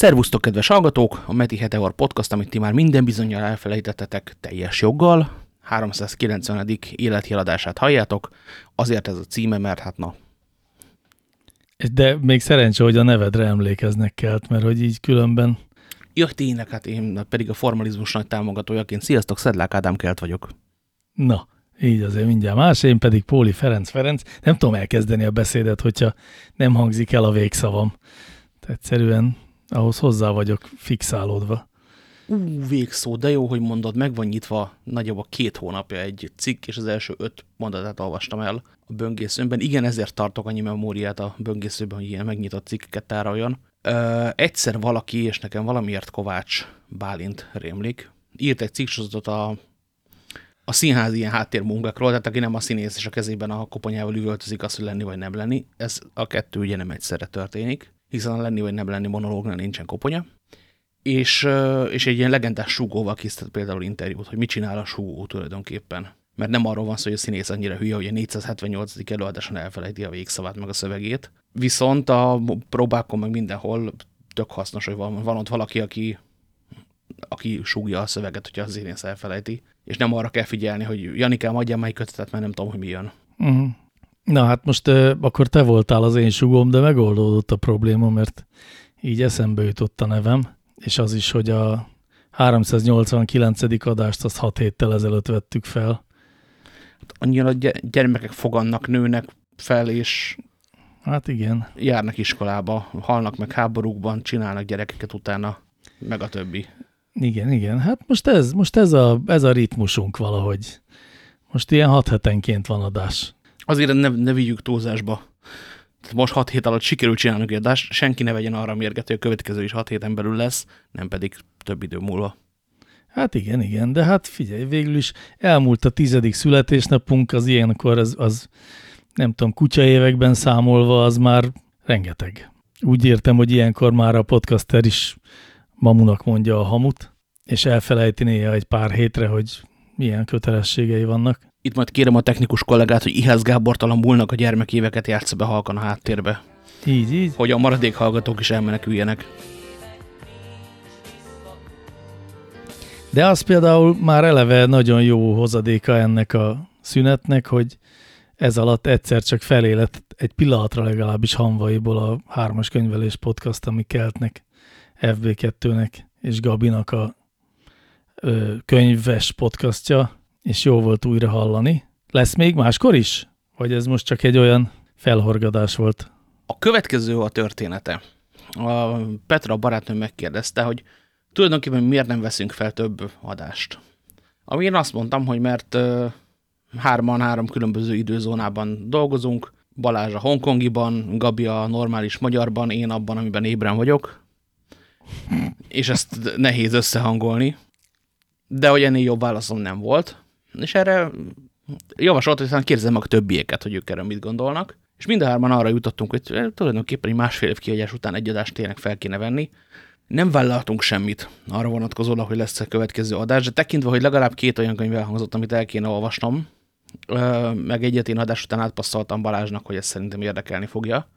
Szervusztok, kedves hallgatók! A Meti Heteor Podcast, amit ti már minden bizonyal elfelejtettetek teljes joggal. 390. életjeladását halljátok. Azért ez a címe, mert hát na. De még szerencsé, hogy a nevedre emlékeznek kelt, mert hogy így különben... Ja, tényleg, hát én pedig a formalizmus nagy támogatójaként. Sziasztok, Szedlák Ádám Kelt vagyok. Na, így azért mindjárt más, én pedig Póli Ferenc Ferenc. Nem tudom elkezdeni a beszédet, hogyha nem hangzik el a végszavam. Egyszerűen ahhoz hozzá vagyok fixálódva. Ú, végszó, de jó, hogy mondod, meg van nyitva nagyjából két hónapja egy cikk, és az első öt mondatát olvastam el a böngészőmben. Igen, ezért tartok annyi memóriát a böngészőben, hogy ilyen megnyitott cikkeket tároljon. Ö, egyszer valaki, és nekem valamiért Kovács Bálint rémlik, írt egy cikksorozatot a, a színház ilyen háttérmunkákról, tehát aki nem a színész és a kezében a koponyával üvöltözik azt, hogy lenni vagy nem lenni. Ez a kettő ugye nem egyszerre történik hiszen a lenni vagy nem lenni monológnál nincsen koponya, és, és egy ilyen legendás súgóval készített például interjút, hogy mit csinál a súgó tulajdonképpen. Mert nem arról van szó, hogy a színész annyira hülye, hogy a 478. előadáson elfelejti a végszavát meg a szövegét. Viszont a próbákon meg mindenhol tök hasznos, hogy van, van ott valaki, aki, aki súgja a szöveget, hogyha az színész elfelejti. És nem arra kell figyelni, hogy Janikám, adjál már egy kötetet, mert nem tudom, hogy mi jön. Uh mhm. -huh. Na hát most uh, akkor te voltál az én sugóm, de megoldódott a probléma, mert így eszembe jutott a nevem, és az is, hogy a 389. adást azt 6 héttel ezelőtt vettük fel. Hát annyira gyermekek fogannak, nőnek fel, és hát igen. járnak iskolába, halnak meg háborúkban, csinálnak gyerekeket utána, meg a többi. Igen, igen. Hát most ez, most ez, a, ez a ritmusunk valahogy. Most ilyen hat hetenként van adás azért ne, ne vigyük túlzásba. Tehát most hat hét alatt sikerült csinálnunk egy adást, senki ne vegyen arra mérget, hogy a következő is hat héten belül lesz, nem pedig több idő múlva. Hát igen, igen, de hát figyelj, végül is elmúlt a tizedik születésnapunk, az ilyenkor az, az nem tudom, kutya években számolva, az már rengeteg. Úgy értem, hogy ilyenkor már a podcaster is mamunak mondja a hamut, és elfelejti néha egy pár hétre, hogy milyen kötelességei vannak. Itt majd kérem a technikus kollégát, hogy Iház Gábor talán múlnak a gyermekéveket játsza be halkan a háttérbe. Így, így. Hogy a maradék hallgatók is elmeneküljenek. De az például már eleve nagyon jó hozadéka ennek a szünetnek, hogy ez alatt egyszer csak felélet egy pillanatra legalábbis hanvaiból a hármas könyvelés podcast, ami keltnek FB2-nek és Gabinak a ö, könyves podcastja, és jó volt újra hallani. Lesz még máskor is? Vagy ez most csak egy olyan felhorgadás volt? A következő a története. A Petra barátnőm megkérdezte, hogy tulajdonképpen miért nem veszünk fel több adást. Ami én azt mondtam, hogy mert hárman három különböző időzónában dolgozunk, Balázs a hongkongiban, Gabi a normális magyarban, én abban, amiben ébren vagyok, és ezt nehéz összehangolni. De hogy ennél jobb válaszom nem volt. És erre javasolt, hogy aztán kérdezem meg a többieket, hogy ők erről mit gondolnak. És mind a hárman arra jutottunk, hogy eh, tulajdonképpen egy másfél év kiadás után egy adást tényleg fel kéne venni. Nem vállaltunk semmit arra vonatkozólag, hogy lesz a következő adás, de tekintve, hogy legalább két olyan könyv elhangzott, amit el kéne olvasnom, meg egyet én adás után átpasszoltam Balázsnak, hogy ez szerintem érdekelni fogja,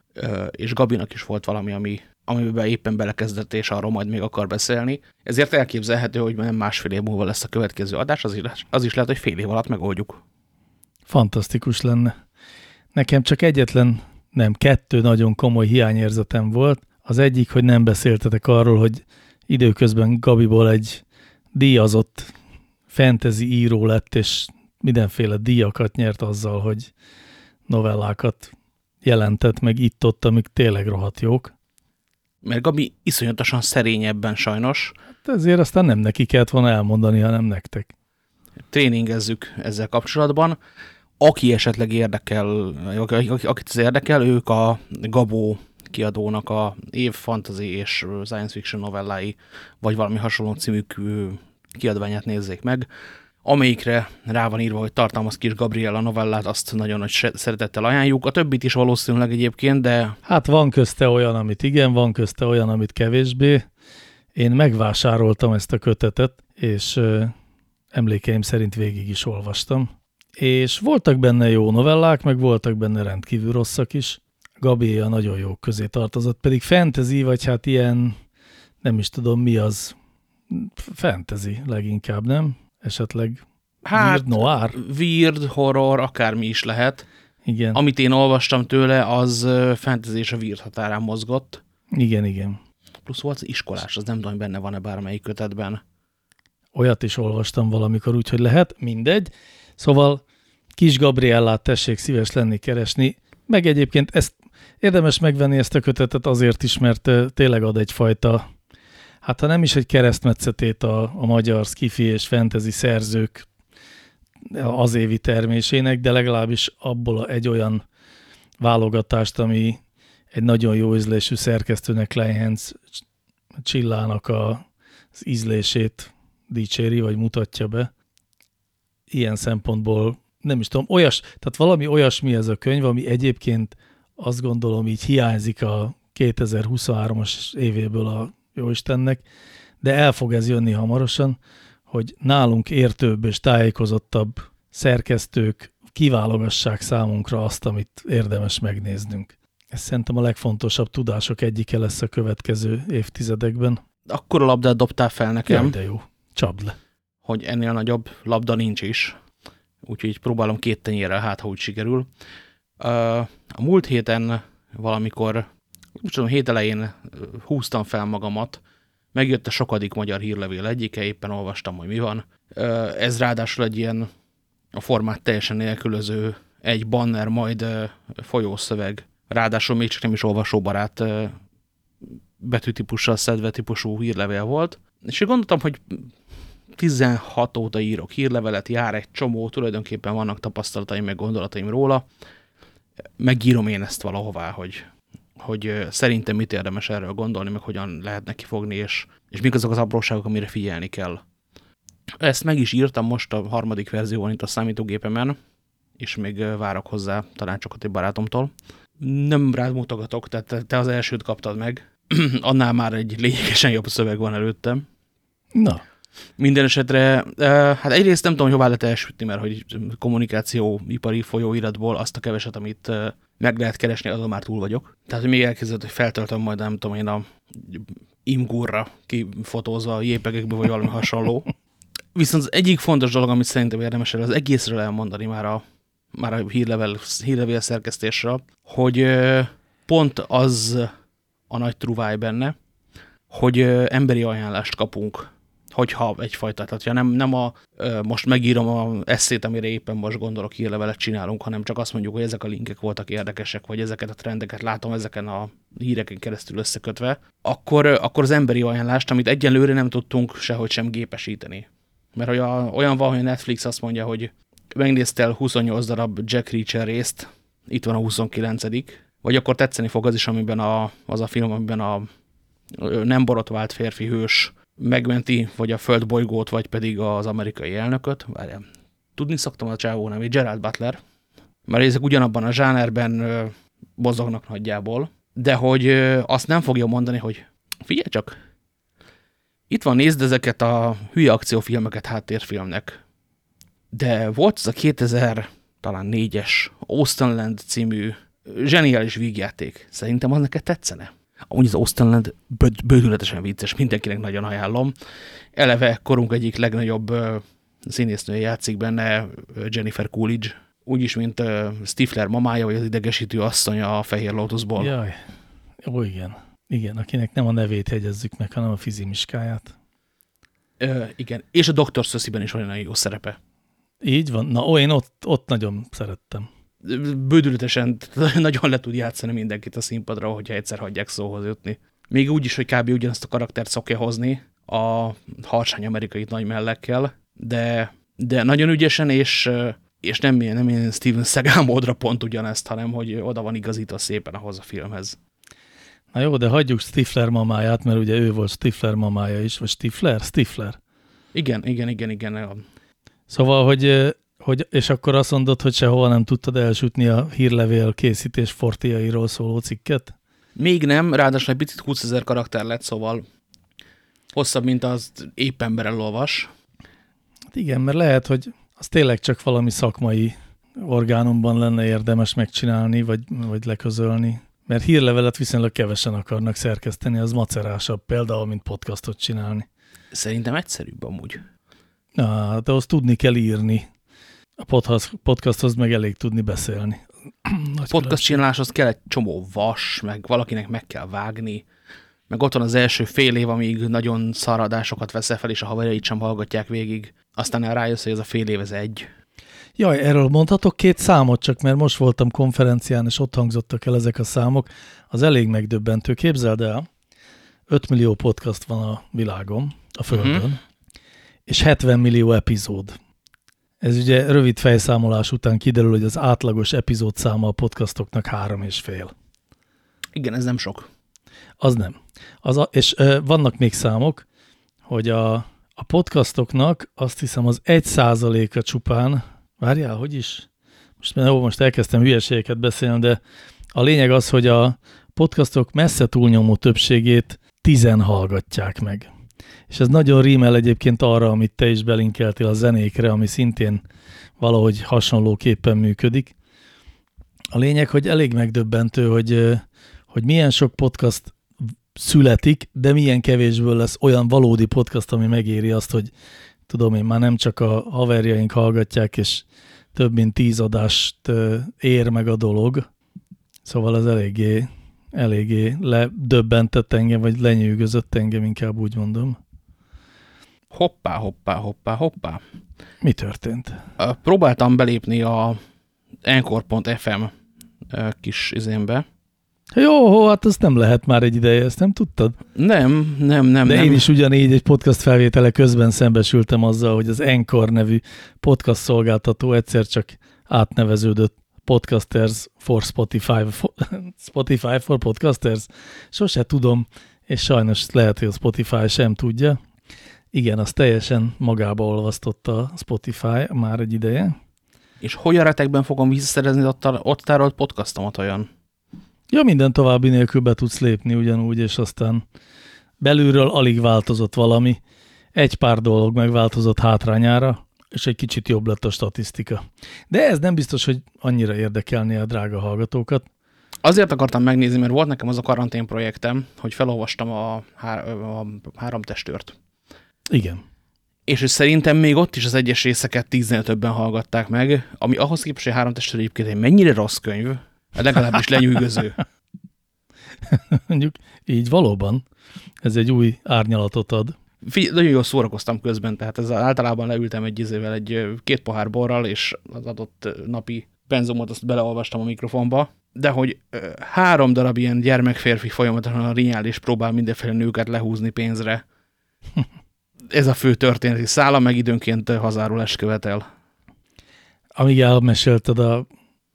és Gabinak is volt valami, ami amiben éppen belekezdett, és arról majd még akar beszélni. Ezért elképzelhető, hogy nem másfél év múlva lesz a következő adás, az is, az is lehet, hogy fél év alatt megoldjuk. Fantasztikus lenne. Nekem csak egyetlen, nem, kettő nagyon komoly hiányérzetem volt. Az egyik, hogy nem beszéltetek arról, hogy időközben Gabiból egy díjazott fantasy író lett, és mindenféle díjakat nyert azzal, hogy novellákat jelentett meg itt-ott, amik tényleg rohadt jók mert Gabi iszonyatosan szerény ebben sajnos. Hát ezért aztán nem neki kellett volna elmondani, hanem nektek. Tréningezzük ezzel kapcsolatban. Aki esetleg érdekel, akit ez érdekel, ők a Gabó kiadónak a év fantasy és science fiction novellái, vagy valami hasonló című kiadványát nézzék meg amelyikre rá van írva, hogy tartalmaz kis Gabriela novellát, azt nagyon nagy szeretettel ajánljuk. A többit is valószínűleg egyébként, de... Hát van közte olyan, amit igen, van közte olyan, amit kevésbé. Én megvásároltam ezt a kötetet, és emlékeim szerint végig is olvastam. És voltak benne jó novellák, meg voltak benne rendkívül rosszak is. Gabi a nagyon jók közé tartozott, pedig fantasy, vagy hát ilyen nem is tudom mi az, fantasy leginkább, nem? Esetleg Hát, weird noir? weird, horror, akármi is lehet. Igen, Amit én olvastam tőle, az fantasy és a weird határán mozgott. igen, igen. Plusz volt az iskolás, az nem tudom, hogy benne van-e bármelyik kötetben. Olyat is olvastam valamikor, úgyhogy lehet, mindegy. Szóval kis Gabriellát tessék szíves lenni keresni, meg egyébként ezt érdemes megvenni ezt a kötetet azért is, mert tényleg ad egyfajta, hát ha nem is egy keresztmetszetét a, a magyar skifi és fantasy szerzők az évi termésének, de legalábbis abból egy olyan válogatást, ami egy nagyon jó ízlésű szerkesztőnek Kleinhens Csillának a, az ízlését dicséri, vagy mutatja be. Ilyen szempontból nem is tudom, olyas, tehát valami olyasmi ez a könyv, ami egyébként azt gondolom így hiányzik a 2023-as évéből a Jóistennek, de el fog ez jönni hamarosan, hogy nálunk értőbb és tájékozottabb szerkesztők kiválogassák számunkra azt, amit érdemes megnéznünk. Ez szerintem a legfontosabb tudások egyike lesz a következő évtizedekben. Akkor a labdát dobtál fel nekem, Jaj, de jó. Csapd le. hogy ennél nagyobb labda nincs is. Úgyhogy próbálom két tenyérrel, hát ha úgy sikerül. A múlt héten valamikor, úgy tudom, hét elején húztam fel magamat, megjött a sokadik magyar hírlevél egyike, éppen olvastam, hogy mi van. Ez ráadásul egy ilyen a formát teljesen nélkülöző, egy banner, majd folyószöveg, ráadásul még csak nem is olvasóbarát betűtípussal szedve típusú hírlevél volt. És én gondoltam, hogy 16 óta írok hírlevelet, jár egy csomó, tulajdonképpen vannak tapasztalataim, meg gondolataim róla. Megírom én ezt valahová, hogy, hogy szerintem mit érdemes erről gondolni, meg hogyan lehet neki fogni, és, és mik azok az apróságok, amire figyelni kell. Ezt meg is írtam most a harmadik verzióban itt a számítógépemen, és még várok hozzá tanácsokat egy barátomtól. Nem rád mutogatok, tehát te- te az elsőt kaptad meg, annál már egy lényegesen jobb szöveg van előttem. Na, Minden esetre, eh, hát egyrészt nem tudom, hogy hová lehet elsütni, mert hogy kommunikációipari folyóiratból azt a keveset, amit eh, meg lehet keresni, azon már túl vagyok. Tehát, hogy még elkezdett, hogy feltöltöm majd, nem tudom én, a imgurra kifotózva a jépegekbe, vagy valami hasonló. Viszont az egyik fontos dolog, amit szerintem érdemes erről az egészről elmondani már a, már a hírlevel, hírlevél szerkesztésről, hogy eh, pont az a nagy truváj benne, hogy emberi ajánlást kapunk, hogyha egyfajta, tehát ha nem, nem a, most megírom a eszét, amire éppen most gondolok, hírlevelet csinálunk, hanem csak azt mondjuk, hogy ezek a linkek voltak érdekesek, vagy ezeket a trendeket látom ezeken a híreken keresztül összekötve, akkor, akkor az emberi ajánlást, amit egyenlőre nem tudtunk sehogy sem gépesíteni. Mert hogy a, olyan van, hogy a Netflix azt mondja, hogy megnéztél 28 darab Jack Reacher részt, itt van a 29 vagy akkor tetszeni fog az is, amiben a, az a film, amiben a nem borotvált férfi hős megmenti vagy a földbolygót, vagy pedig az amerikai elnököt. Várjál, tudni szoktam a csávó nevét, Gerald Butler, mert ezek ugyanabban a zsánerben mozognak nagyjából, de hogy azt nem fogja mondani, hogy figyelj csak, itt van, nézd ezeket a hülye akciófilmeket háttérfilmnek. De volt az a 2000, talán 4-es Austenland című zseniális vígjáték. Szerintem az neked tetszene. Amúgy az Austenland böd, bődületesen vicces, mindenkinek nagyon ajánlom. Eleve korunk egyik legnagyobb ö, színésznője játszik benne, Jennifer Coolidge, úgyis, mint ö, Stifler mamája, vagy az idegesítő asszonya a Fehér Lotusból. jaj. Ó, igen. Igen, akinek nem a nevét hegyezzük meg, hanem a fizimiskáját. Ö, igen, és a Dr. Szösziben is olyan jó szerepe. Így van. Na, ó, én ott, ott nagyon szerettem. Bődületesen nagyon le tud játszani mindenkit a színpadra, hogyha egyszer hagyják szóhoz jutni. Még úgy is, hogy kb. ugyanazt a karaktert szokja hozni a harsány amerikai nagy mellekkel, de, de nagyon ügyesen, és, és nem, nem ilyen Steven Seagal módra pont ugyanezt, hanem hogy oda van igazítva szépen ahhoz a filmhez. Na jó, de hagyjuk Stifler mamáját, mert ugye ő volt Stifler mamája is, vagy Stifler? Stifler. Igen, igen, igen, igen. Szóval, hogy, hogy, és akkor azt mondod, hogy sehova nem tudtad elsütni a hírlevél készítés fortiairól szóló cikket? Még nem, ráadásul egy picit 20 ezer karakter lett, szóval hosszabb, mint az épp ember elolvas. Hát igen, mert lehet, hogy az tényleg csak valami szakmai orgánumban lenne érdemes megcsinálni, vagy, vagy leközölni. Mert hírlevelet viszonylag kevesen akarnak szerkeszteni, az macerásabb például, mint podcastot csinálni. Szerintem egyszerűbb amúgy. Na, hát ahhoz tudni kell írni. A podcast, podcasthoz meg elég tudni beszélni. Nagy podcast csináláshoz kell egy csomó vas, meg valakinek meg kell vágni, meg ott van az első fél év, amíg nagyon szaradásokat veszel fel, és a haverjait sem hallgatják végig. Aztán rájössz, hogy ez a fél év, ez egy. Jaj, erről mondhatok két számot, csak mert most voltam konferencián, és ott hangzottak el ezek a számok. Az elég megdöbbentő. Képzeld el, 5 millió podcast van a világon, a Földön, uh mhm. -huh. és 70 millió epizód. Ez ugye rövid fejszámolás után kiderül, hogy az átlagos epizód száma a podcastoknak három és fél. Igen, ez nem sok. Az nem. Az a, és ö, vannak még számok, hogy a, a podcastoknak azt hiszem az egy százaléka csupán, várjál, hogy is? Most, jó, most elkezdtem hülyeségeket beszélni, de a lényeg az, hogy a podcastok messze túlnyomó többségét tizen hallgatják meg. És ez nagyon rímel egyébként arra, amit te is belinkeltél a zenékre, ami szintén valahogy hasonlóképpen működik. A lényeg, hogy elég megdöbbentő, hogy, hogy milyen sok podcast születik, de milyen kevésből lesz olyan valódi podcast, ami megéri azt, hogy tudom én, már nem csak a haverjaink hallgatják, és több mint tíz adást ér meg a dolog. Szóval az eléggé, eléggé ledöbbentett engem, vagy lenyűgözött engem, inkább úgy mondom. Hoppá, hoppá, hoppá, hoppá. Mi történt? Próbáltam belépni a Encore.fm kis izénbe. Jó, hát azt nem lehet már egy ideje, ezt nem tudtad? Nem, nem, nem. De nem. én is ugyanígy egy podcast felvétele közben szembesültem azzal, hogy az Encore nevű podcast szolgáltató egyszer csak átneveződött Podcasters for Spotify, for, Spotify for Podcasters. Sose tudom, és sajnos lehet, hogy a Spotify sem tudja. Igen, az teljesen magába olvasztotta Spotify már egy ideje. És hogy a retekben fogom visszaszerezni ott, ott tárolt podcastomat olyan? Ja, minden további nélkül be tudsz lépni ugyanúgy, és aztán belülről alig változott valami. Egy pár dolog megváltozott hátrányára, és egy kicsit jobb lett a statisztika. De ez nem biztos, hogy annyira érdekelni a drága hallgatókat. Azért akartam megnézni, mert volt nekem az a karantén projektem, hogy felolvastam a, há a három testőrt. Igen. És szerintem még ott is az egyes részeket tíznél többen hallgatták meg, ami ahhoz képest, hogy három testőr egyébként egy mennyire rossz könyv, legalábbis lenyűgöző. Mondjuk így valóban. Ez egy új árnyalatot ad. Figy nagyon jól szórakoztam közben, tehát ez általában leültem egy izével, egy két pohár borral, és az adott napi benzomot azt beleolvastam a mikrofonba, de hogy három darab ilyen gyermekférfi folyamatosan a rinyál és próbál mindenféle nőket lehúzni pénzre. ez a fő történeti szála, meg időnként hazárulást követel. Amíg elmesélted a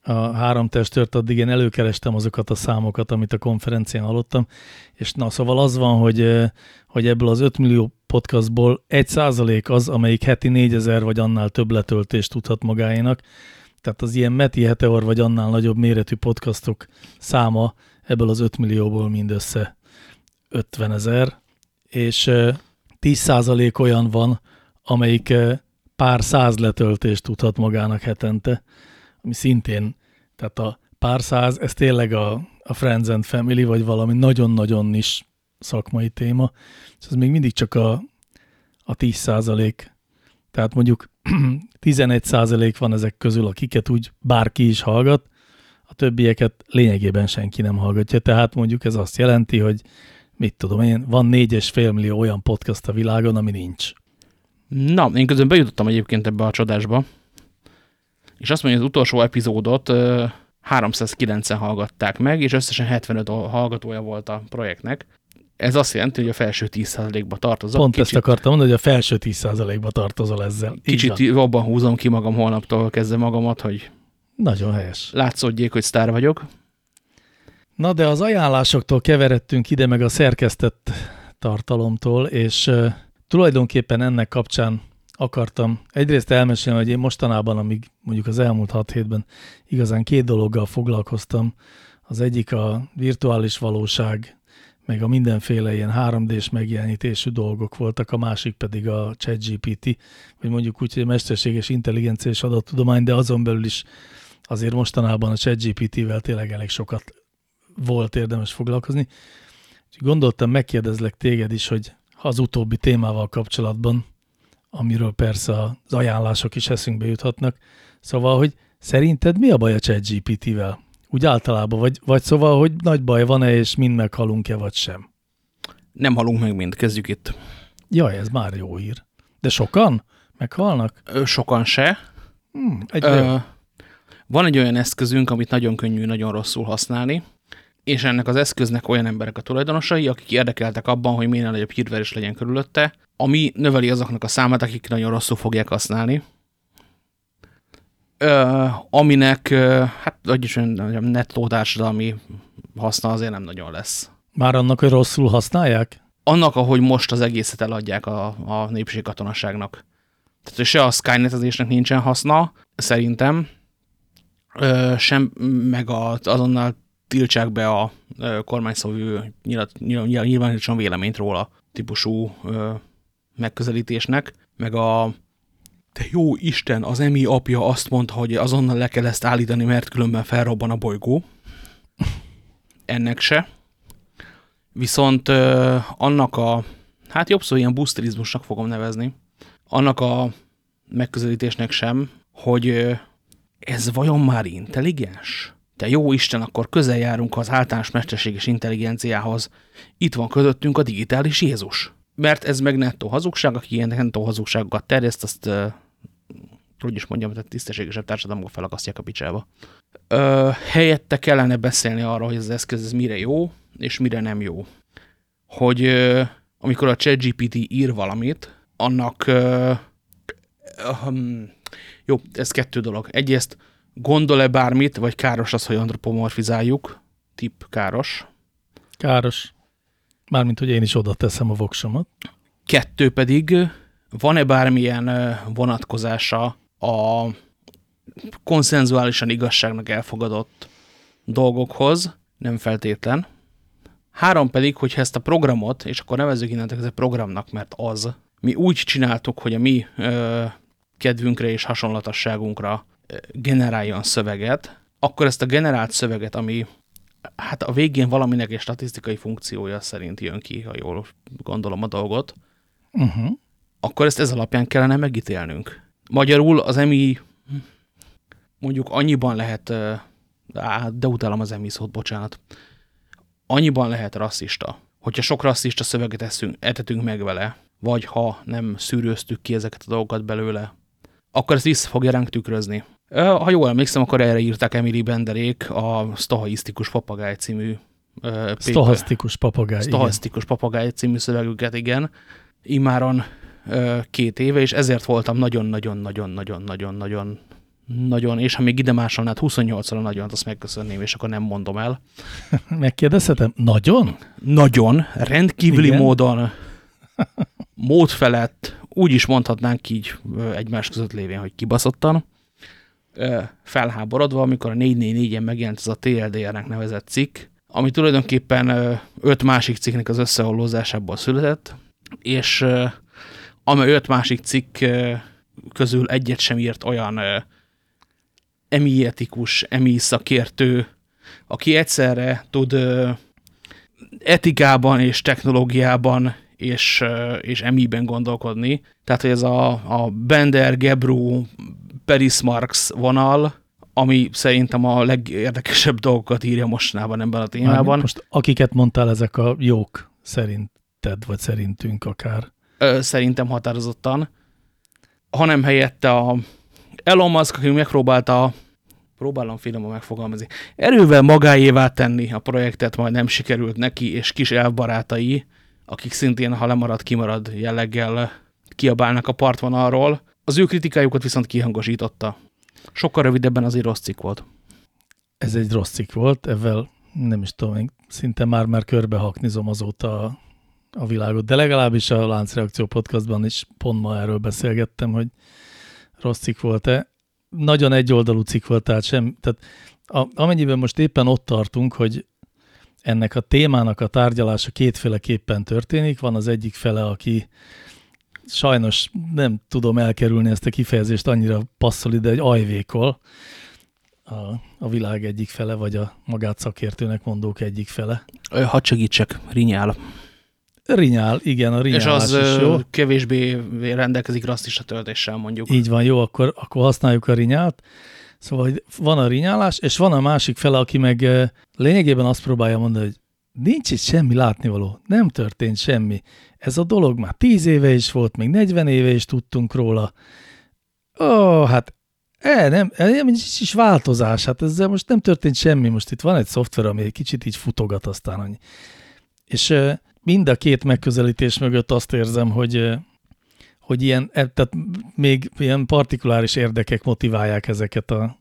a három testőrt, addig én előkerestem azokat a számokat, amit a konferencián hallottam, és na, szóval az van, hogy, hogy ebből az 5 millió podcastból 1 százalék az, amelyik heti 4000 vagy annál több letöltést tudhat magáénak, tehát az ilyen Meti Heteor vagy annál nagyobb méretű podcastok száma ebből az 5 millióból mindössze 50 ezer, és 10 százalék olyan van, amelyik pár száz letöltést tudhat magának hetente, ami szintén, tehát a pár száz, ez tényleg a, a Friends and Family, vagy valami nagyon-nagyon is szakmai téma, és ez még mindig csak a, a 10 százalék. Tehát mondjuk 11 százalék van ezek közül, akiket úgy bárki is hallgat, a többieket lényegében senki nem hallgatja. Tehát mondjuk ez azt jelenti, hogy mit tudom én, van 4,5 millió olyan podcast a világon, ami nincs. Na, én közben bejutottam egyébként ebbe a csodásba, és azt mondja, hogy az utolsó epizódot 309-en hallgatták meg, és összesen 75 hallgatója volt a projektnek. Ez azt jelenti, hogy a felső 10%-ba tartozom. Pont kicsit, ezt akartam mondani, hogy a felső 10%-ba tartozol ezzel. Kicsit jobban húzom ki magam holnaptól kezdve magamat, hogy nagyon helyes. Látszódjék, hogy sztár vagyok. Na de az ajánlásoktól keveredtünk ide, meg a szerkesztett tartalomtól, és uh, tulajdonképpen ennek kapcsán akartam egyrészt elmesélni, hogy én mostanában, amíg mondjuk az elmúlt hat hétben igazán két dologgal foglalkoztam. Az egyik a virtuális valóság, meg a mindenféle ilyen 3D-s megjelenítésű dolgok voltak, a másik pedig a ChatGPT, vagy mondjuk úgy, hogy a mesterséges intelligencia és adattudomány, de azon belül is azért mostanában a ChatGPT-vel tényleg elég sokat volt érdemes foglalkozni. Gondoltam, megkérdezlek téged is, hogy az utóbbi témával kapcsolatban, amiről persze az ajánlások is eszünkbe juthatnak, szóval, hogy szerinted mi a baj a ChatGPT-vel? Úgy általában, vagy, vagy szóval, hogy nagy baj van-e, és mind meghalunk-e, vagy sem? Nem halunk meg mind, kezdjük itt. Jaj, ez már jó hír. De sokan meghalnak? Ö, sokan se. Hmm, egy Ö, van egy olyan eszközünk, amit nagyon könnyű, nagyon rosszul használni, és ennek az eszköznek olyan emberek a tulajdonosai, akik érdekeltek abban, hogy minél nagyobb hírverés legyen körülötte, ami növeli azoknak a számát, akik nagyon rosszul fogják használni. Aminek, hát vagyis nettó társadalmi haszna azért nem nagyon lesz. Már annak, hogy rosszul használják? Annak, ahogy most az egészet eladják a, a népségkatonaságnak. Tehát hogy se a Skynetezésnek nincsen haszna, szerintem, sem meg a, azonnal tiltsák be a nyilat, nyilván, nyilvánítson véleményt róla típusú megközelítésnek, meg a te jó Isten, az emi apja azt mondta, hogy azonnal le kell ezt állítani, mert különben felrobban a bolygó. Ennek se. Viszont ö, annak a, hát jobb szó ilyen boosterizmusnak fogom nevezni, annak a megközelítésnek sem, hogy ö, ez vajon már intelligens? Te jó Isten, akkor közel járunk az általános mesterséges intelligenciához. Itt van közöttünk a digitális Jézus. Mert ez meg nettó hazugság, aki ilyen nettó hazugságokat terjeszt, azt, hogy is mondjam, tehát tisztességesebb társadalomok felakasztják a picsába. Ö, helyette kellene beszélni arról, hogy az eszköz ez mire jó, és mire nem jó. Hogy ö, amikor a ChatGPT ír valamit, annak ö, um, jó, ez kettő dolog. Egyrészt gondol-e bármit, vagy káros az, hogy antropomorfizáljuk? Tip káros. Káros. Mármint, hogy én is oda teszem a voksomat. Kettő pedig, van-e bármilyen vonatkozása a konszenzuálisan igazságnak elfogadott dolgokhoz? Nem feltétlen. Három pedig, hogyha ezt a programot, és akkor nevezzük innentől ez a programnak, mert az, mi úgy csináltuk, hogy a mi ö, kedvünkre és hasonlatosságunkra ö, generáljon szöveget, akkor ezt a generált szöveget, ami hát a végén valaminek egy statisztikai funkciója szerint jön ki, ha jól gondolom a dolgot, Uh -huh. akkor ezt ez alapján kellene megítélnünk. Magyarul az emi mondjuk annyiban lehet, á, de utálom az emi szót, bocsánat, annyiban lehet rasszista, hogyha sok rasszista szöveget eszünk, etetünk meg vele, vagy ha nem szűrőztük ki ezeket a dolgokat belőle, akkor ezt vissza fogja ránk tükrözni. Ha jól emlékszem, akkor erre írták Emily Benderék a Stohaisztikus Papagáj című Sztohasztikus papagáj. Stohasztikus papagáj című szövegüket, igen. Imáron két éve, és ezért voltam nagyon-nagyon-nagyon-nagyon-nagyon-nagyon nagyon, és ha még ide másolnád 28-ra nagyon, azt megköszönném, és akkor nem mondom el. Megkérdezhetem? Nagyon? Nagyon, rendkívüli Igen. módon, mód felett, úgy is mondhatnánk így egymás között lévén, hogy kibaszottan, felháborodva, amikor a 444-en megjelent ez a TLDR-nek nevezett cikk, ami tulajdonképpen öt másik cikknek az összehollózásából született, és amely öt másik cikk közül egyet sem írt olyan emi etikus, emi szakértő, aki egyszerre tud etikában és technológiában és, és emiben gondolkodni. Tehát, hogy ez a, a Bender, Gebru, Peris Marx vonal, ami szerintem a legérdekesebb dolgokat írja mostanában ebben a témában. Most akiket mondtál, ezek a jók szerinted, vagy szerintünk akár. Szerintem határozottan, hanem helyette a Elon Musk, aki megpróbálta, próbálom finoman megfogalmazni, erővel magáévá tenni a projektet, majd nem sikerült neki, és kis elbarátai, akik szintén, ha lemarad, kimarad jelleggel kiabálnak a partvonalról, az ő kritikájukat viszont kihangosította. Sokkal rövidebben azért rossz cikk volt. Ez egy rossz cikk volt, ezzel nem is tudom, én szinte már-már körbehaknizom azóta a, világot, de legalábbis a Láncreakció podcastban is pont ma erről beszélgettem, hogy rossz cikk volt-e. Nagyon egyoldalú cikk volt, tehát sem, tehát a, amennyiben most éppen ott tartunk, hogy ennek a témának a tárgyalása kétféleképpen történik. Van az egyik fele, aki sajnos nem tudom elkerülni ezt a kifejezést, annyira passzol ide, egy ajvékol, a, a világ egyik fele, vagy a magát szakértőnek mondók egyik fele. Hadd segítsek, rinyál. Rinyál, igen, a rinyálás És az is jó. kevésbé rendelkezik rasszista töltéssel, mondjuk. Így van, jó, akkor, akkor használjuk a rinyált. Szóval van a rinyálás, és van a másik fele, aki meg lényegében azt próbálja mondani, hogy nincs itt semmi látnivaló, nem történt semmi. Ez a dolog már tíz éve is volt, még 40 éve is tudtunk róla. Ó, hát E, nem, nem, nincs is változás, hát ezzel most nem történt semmi, most itt van egy szoftver, ami egy kicsit így futogat aztán annyi. És mind a két megközelítés mögött azt érzem, hogy, hogy ilyen, e, tehát még ilyen partikuláris érdekek motiválják ezeket a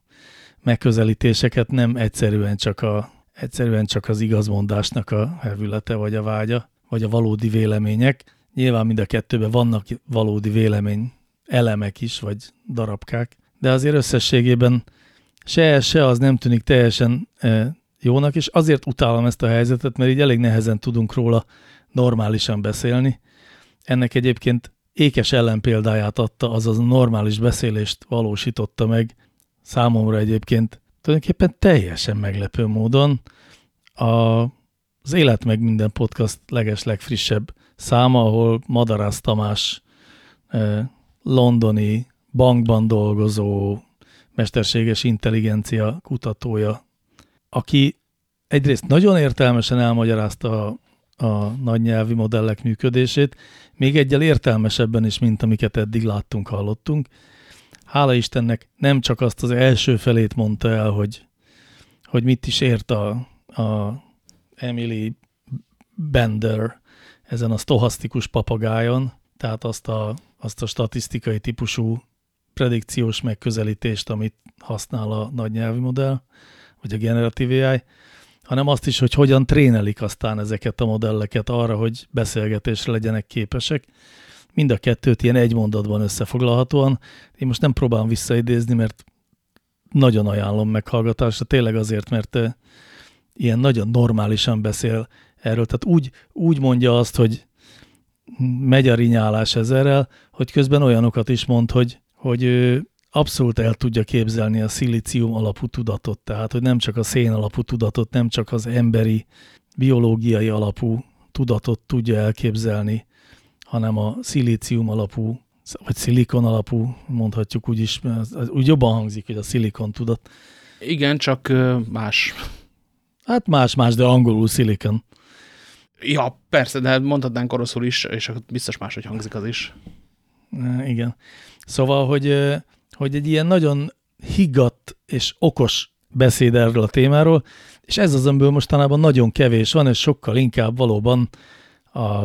megközelítéseket, nem egyszerűen csak, a, egyszerűen csak az igazmondásnak a hevülete vagy a vágya, vagy a valódi vélemények. Nyilván mind a kettőben vannak valódi vélemény elemek is, vagy darabkák, de azért összességében se se az nem tűnik teljesen e, jónak, és azért utálom ezt a helyzetet, mert így elég nehezen tudunk róla normálisan beszélni. Ennek egyébként ékes ellenpéldáját adta, azaz a normális beszélést valósította meg számomra egyébként tulajdonképpen teljesen meglepő módon a, az Élet meg minden podcast leges legfrissebb száma, ahol Madarász Tamás eh, londoni bankban dolgozó mesterséges intelligencia kutatója, aki egyrészt nagyon értelmesen elmagyarázta a, a nagy nyelvi modellek működését, még egyel értelmesebben is, mint amiket eddig láttunk, hallottunk. Hála Istennek nem csak azt az első felét mondta el, hogy, hogy mit is ért a, a Emily Bender ezen a stohasztikus papagájon, tehát azt a, azt a statisztikai típusú predikciós megközelítést, amit használ a nagy nyelvi modell, vagy a generatív AI, hanem azt is, hogy hogyan trénelik aztán ezeket a modelleket arra, hogy beszélgetésre legyenek képesek. Mind a kettőt ilyen egy mondatban összefoglalhatóan. Én most nem próbálom visszaidézni, mert nagyon ajánlom meghallgatásra, tényleg azért, mert ilyen nagyon normálisan beszél erről. Tehát úgy, úgy mondja azt, hogy megy a rinyálás ezerrel, hogy közben olyanokat is mond, hogy hogy abszolút el tudja képzelni a szilícium alapú tudatot, tehát hogy nem csak a szén alapú tudatot, nem csak az emberi biológiai alapú tudatot tudja elképzelni, hanem a szilícium alapú, vagy szilikon alapú, mondhatjuk úgy is, úgy jobban hangzik, hogy a szilikon tudat. Igen, csak más. Hát más-más, de angolul szilikon. Ja, persze, de mondhatnánk oroszul is, és biztos máshogy hangzik az is. Igen. Szóval, hogy, hogy egy ilyen nagyon higgadt és okos beszéd erről a témáról, és ez az, amiből mostanában nagyon kevés van, és sokkal inkább valóban a,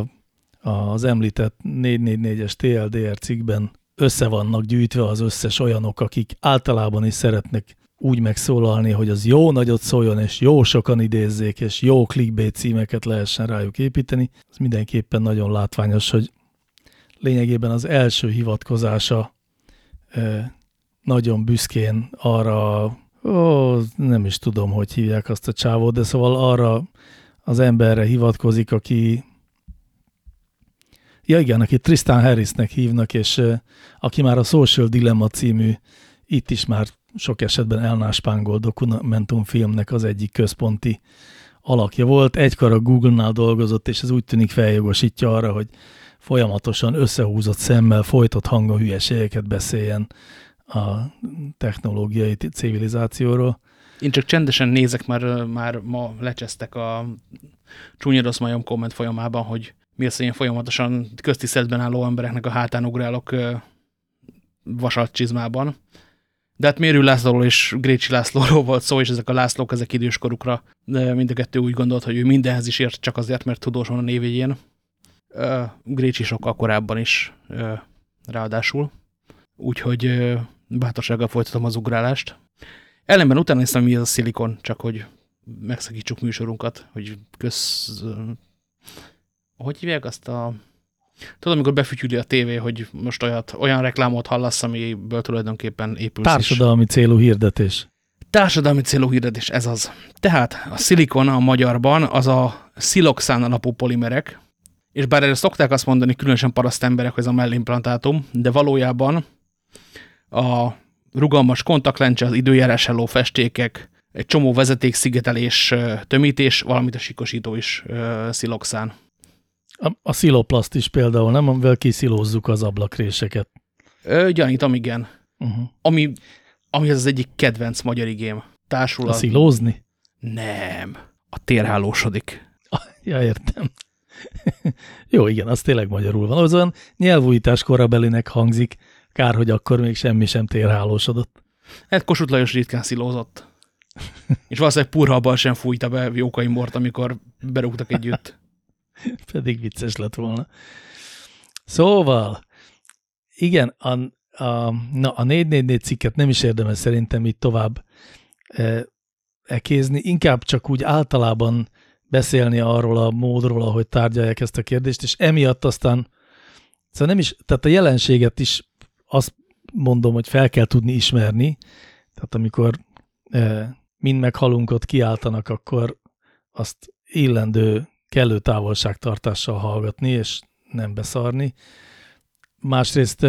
az említett 444-es TLDR cikkben össze vannak gyűjtve az összes olyanok, akik általában is szeretnek úgy megszólalni, hogy az jó nagyot szóljon, és jó sokan idézzék, és jó clickbait címeket lehessen rájuk építeni. Ez mindenképpen nagyon látványos, hogy lényegében az első hivatkozása nagyon büszkén arra, ó, nem is tudom, hogy hívják azt a csávót, de szóval arra az emberre hivatkozik, aki ja igen, aki Tristan Harrisnek hívnak, és aki már a Social Dilemma című, itt is már sok esetben elnáspángol dokumentumfilmnek az egyik központi alakja volt. Egykor a Google-nál dolgozott, és ez úgy tűnik feljogosítja arra, hogy folyamatosan összehúzott szemmel, folytott hangon hülyeségeket beszéljen a technológiai civilizációról. Én csak csendesen nézek, mert már ma lecsesztek a csúnya majom komment folyamában, hogy mi az, hogy én folyamatosan köztiszteletben álló embereknek a hátán ugrálok vasalt csizmában. De hát Mérő Lászlóról és Grécsi Lászlóról volt szó, és ezek a Lászlók ezek időskorukra mind a kettő úgy gondolt, hogy ő mindenhez is ért csak azért, mert tudós van a névjegyén. Grécsi sokkal korábban is ráadásul. Úgyhogy bátorsággal folytatom az ugrálást. Ellenben utána néztem, mi ez a szilikon, csak hogy megszakítsuk műsorunkat, hogy köz... Hogy hívják azt a... Tudom, amikor befütyüli a tévé, hogy most olyat, olyan reklámot hallasz, amiből tulajdonképpen épülsz Társadalmi is. célú hirdetés. Társadalmi célú hirdetés, ez az. Tehát a szilikon a magyarban az a sziloxán alapú polimerek, és bár erre szokták azt mondani különösen paraszt emberek, hogy ez a mellimplantátum, de valójában a rugalmas kontaktlencse, az időjárás elló festékek, egy csomó vezetékszigetelés, tömítés, valamint a sikosító is sziloxán. A, a sziloplaszt is például, nem? Amivel kiszilózzuk az ablakréseket. Ö, gyanítom, igen. Uh -huh. Ami, ami az, az egyik kedvenc magyar igém. Társul a szilózni? Nem. A térhálósodik. Ja, értem. Jó, igen, az tényleg magyarul van. Az olyan nyelvújítás korabelinek hangzik, kár, hogy akkor még semmi sem térhálósodott. Hát Kossuth Lajos ritkán szilózott. És valószínűleg purhabban sem fújta be Jókai Mort, amikor berúgtak együtt. Pedig vicces lett volna. Szóval, igen, a, a, na, a 444 cikket nem is érdemes szerintem itt tovább e, ekézni, inkább csak úgy általában beszélni arról a módról, ahogy tárgyalják ezt a kérdést, és emiatt aztán szóval nem is, tehát a jelenséget is azt mondom, hogy fel kell tudni ismerni, tehát amikor e, mind meghalunk ott kiáltanak, akkor azt illendő kellő távolságtartással hallgatni, és nem beszarni. Másrészt,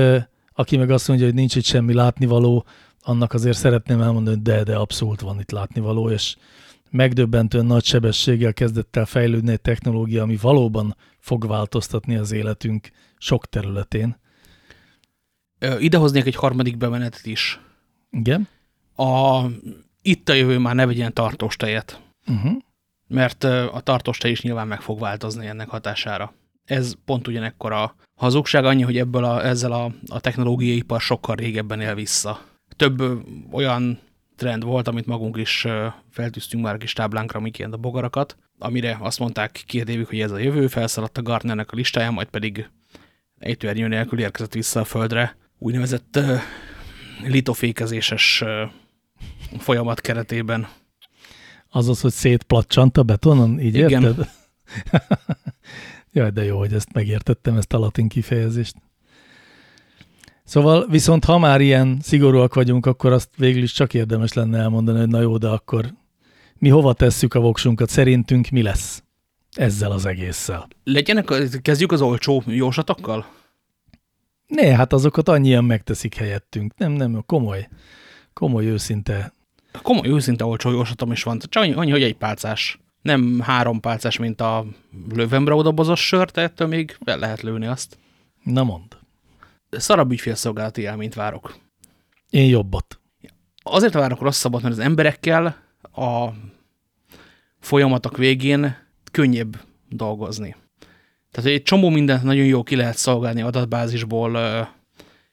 aki meg azt mondja, hogy nincs itt semmi látnivaló, annak azért szeretném elmondani, hogy de, de abszolút van itt látnivaló, és megdöbbentően nagy sebességgel kezdett el fejlődni egy technológia, ami valóban fog változtatni az életünk sok területén. Idehoznék egy harmadik bemenetet is. Igen? A, itt a jövő már ne vegyen tartós tejet. Uh -huh mert a tartóstej is nyilván meg fog változni ennek hatására. Ez pont ugyanekkor a hazugság, annyi, hogy ebből a, ezzel a, a technológiai ipar sokkal régebben él vissza. Több olyan trend volt, amit magunk is feltűztünk már a kis táblánkra, miként a bogarakat, amire azt mondták két évig, hogy ez a jövő, felszaladt a Gartnernek a listáján, majd pedig ejtőernyő nélkül érkezett vissza a földre úgynevezett uh, litofékezéses uh, folyamat keretében. Azaz, hogy szétplacsant a betonon, így Igen. érted? Jaj, de jó, hogy ezt megértettem, ezt a latin kifejezést. Szóval viszont ha már ilyen szigorúak vagyunk, akkor azt végül is csak érdemes lenne elmondani, hogy na jó, de akkor mi hova tesszük a voksunkat, szerintünk mi lesz ezzel az egésszel. Legyenek, kezdjük az olcsó jóslatokkal? Ne, hát azokat annyian megteszik helyettünk. Nem, nem, komoly, komoly, őszinte komoly, őszinte olcsó jóslatom is van. Csak annyi, annyi, hogy egy pálcás. Nem három pálcás, mint a lövembre odabozos sör, de ettől még el lehet lőni azt. Na mond. Szarabb ügyfélszolgálati élményt várok. Én jobbat. Azért várok rosszabbat, mert az emberekkel a folyamatok végén könnyebb dolgozni. Tehát egy csomó mindent nagyon jó ki lehet szolgálni adatbázisból,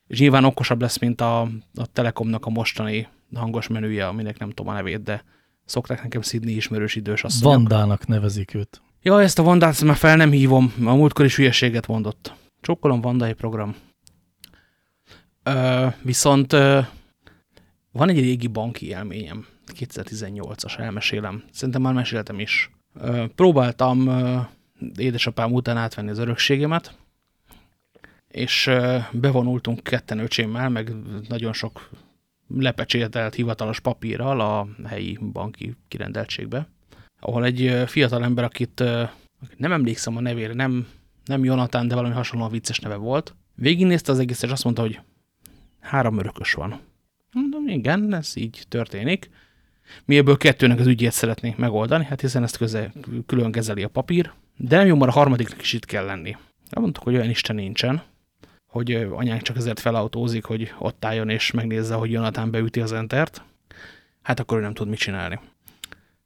és nyilván okosabb lesz, mint a, a Telekomnak a mostani hangos menüje, aminek nem tudom a nevét, de szokták nekem szidni ismerős idős asszonyok. Vandának nevezik őt. Ja, ezt a Vandát már fel nem hívom, a múltkor is hülyeséget mondott. Csókolom Vandai program. Ö, viszont ö, van egy régi banki élményem, 2018-as, elmesélem. Szerintem már meséltem is. Ö, próbáltam ö, édesapám után átvenni az örökségemet, és bevonultunk ketten öcsémmel, meg nagyon sok lepecsételt hivatalos papírral a helyi banki kirendeltségbe, ahol egy fiatal ember, akit nem emlékszem a nevére, nem, nem Jonathan, de valami hasonlóan vicces neve volt, végignézte az egészet, és azt mondta, hogy három örökös van. Mondom, igen, ez így történik. Mi ebből kettőnek az ügyét szeretnénk megoldani, hát hiszen ezt köze, külön kezeli a papír, de nem jó, mert a harmadiknak is itt kell lenni. Mondtuk, hogy olyan Isten nincsen hogy anyánk csak ezért felautózik, hogy ott álljon és megnézze, hogy Jonathan beüti az entert, hát akkor ő nem tud mit csinálni.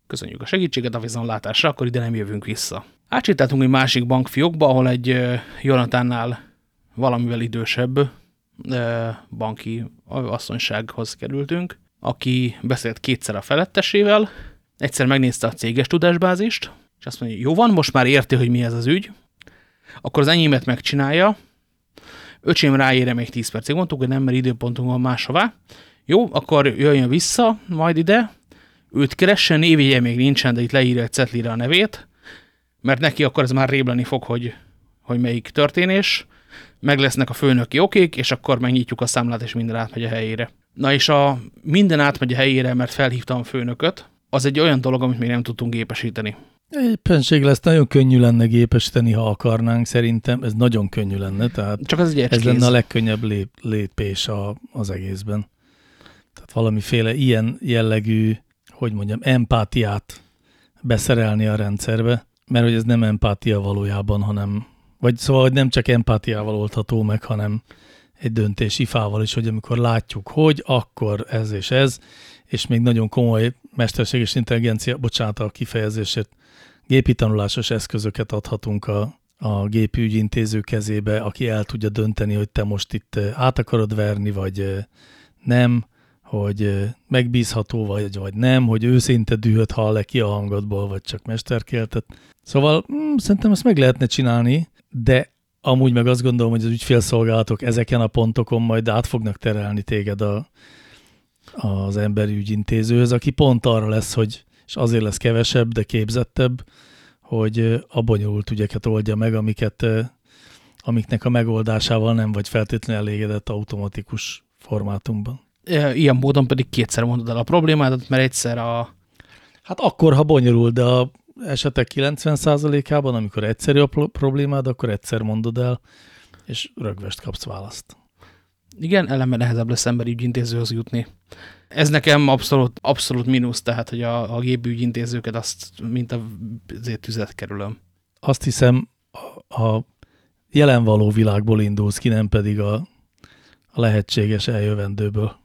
Köszönjük a segítséget a viszontlátásra, akkor ide nem jövünk vissza. Átsétáltunk egy másik bankfiókba, ahol egy Jonathannál valamivel idősebb banki asszonysághoz kerültünk, aki beszélt kétszer a felettesével, egyszer megnézte a céges tudásbázist, és azt mondja, jó van, most már érti, hogy mi ez az ügy, akkor az enyémet megcsinálja, Öcsém ráére még 10 percig, mondtuk, hogy nem, mert időpontunk van máshová. Jó, akkor jöjjön vissza, majd ide, őt keressen, névjegye még nincsen, de itt leírja egy cetlire a nevét, mert neki akkor ez már rébleni fog, hogy, hogy melyik történés, meg lesznek a főnöki okék, és akkor megnyitjuk a számlát, és minden átmegy a helyére. Na és a minden átmegy a helyére, mert felhívtam a főnököt, az egy olyan dolog, amit még nem tudtunk gépesíteni. Éppenség lesz, nagyon könnyű lenne gépesíteni, ha akarnánk, szerintem. Ez nagyon könnyű lenne, tehát Csak az egy ez lenne a legkönnyebb lép, lépés a, az egészben. Tehát valamiféle ilyen jellegű, hogy mondjam, empátiát beszerelni a rendszerbe, mert hogy ez nem empátia valójában, hanem, vagy szóval, hogy nem csak empátiával oldható meg, hanem egy döntés ifával is, hogy amikor látjuk, hogy akkor ez és ez, és még nagyon komoly mesterséges intelligencia, bocsánat a kifejezését, gépi tanulásos eszközöket adhatunk a, a gépi ügyintéző kezébe, aki el tudja dönteni, hogy te most itt át akarod verni, vagy nem, hogy megbízható vagy, vagy nem, hogy őszinte dühöt hall-e ki a hangodból, vagy csak mesterkéltet. Szóval mm, szerintem ezt meg lehetne csinálni, de amúgy meg azt gondolom, hogy az ügyfélszolgálatok ezeken a pontokon majd át fognak terelni téged a, az emberi ügyintézőhöz, aki pont arra lesz, hogy és azért lesz kevesebb, de képzettebb, hogy a bonyolult ügyeket oldja meg, amiket, amiknek a megoldásával nem vagy feltétlenül elégedett automatikus formátumban. Ilyen módon pedig kétszer mondod el a problémádat, mert egyszer a... Hát akkor, ha bonyolult, de a esetek 90%-ában, amikor egyszerű a problémád, akkor egyszer mondod el, és rögvest kapsz választ. Igen, ellenben nehezebb lesz emberi ügyintézőhöz jutni. Ez nekem abszolút, abszolút mínusz, tehát, hogy a, a gépügyintézőket azt, mint a azért tüzet kerülöm. Azt hiszem, a, a jelen való világból indulsz ki, nem pedig a, a lehetséges eljövendőből.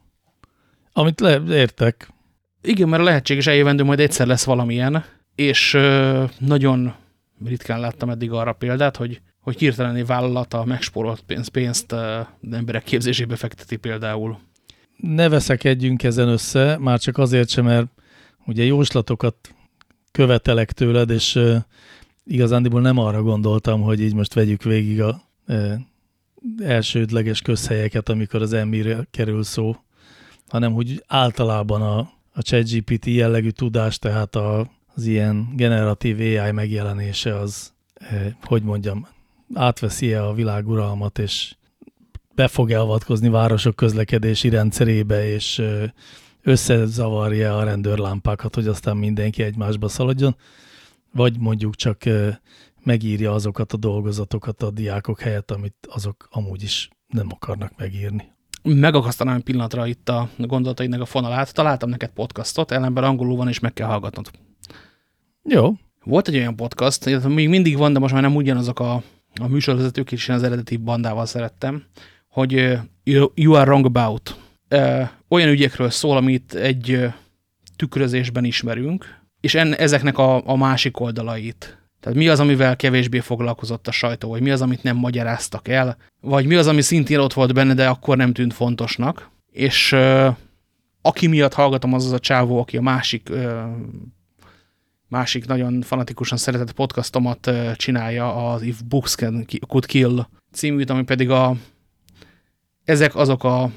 Amit le, értek. Igen, mert a lehetséges eljövendő majd egyszer lesz valamilyen, és ö, nagyon ritkán láttam eddig arra példát, hogy, hogy hirtelen egy vállalat a megspórolt pénzt, pénzt ö, emberek képzésébe fekteti például. Ne veszekedjünk ezen össze, már csak azért sem, mert ugye jóslatokat követelek tőled, és igazándiból nem arra gondoltam, hogy így most vegyük végig a elsődleges közhelyeket, amikor az emire kerül szó, hanem hogy általában a, a ChatGPT jellegű tudás, tehát a, az ilyen generatív AI megjelenése az, hogy mondjam, átveszi-e a világuralmat, és be fog-e avatkozni városok közlekedési rendszerébe, és összezavarja a rendőrlámpákat, hogy aztán mindenki egymásba szaladjon, vagy mondjuk csak megírja azokat a dolgozatokat a diákok helyett, amit azok amúgy is nem akarnak megírni megakasztanám egy pillanatra itt a gondolataidnak a fonalát. Találtam neked podcastot, ellenben angolul van, és meg kell hallgatnod. Jó. Volt egy olyan podcast, még mindig van, de most már nem ugyanazok a, a műsorvezetők, és én az eredeti bandával szerettem, hogy You Are Wrong About. Olyan ügyekről szól, amit egy tükrözésben ismerünk, és en, ezeknek a, a másik oldalait tehát mi az, amivel kevésbé foglalkozott a sajtó, vagy mi az, amit nem magyaráztak el, vagy mi az, ami szintén ott volt benne, de akkor nem tűnt fontosnak. És uh, aki miatt hallgatom, az az a csávó, aki a másik, uh, másik nagyon fanatikusan szeretett podcastomat uh, csinálja, az If Books Can, Could Kill címűt, ami pedig a ezek azok a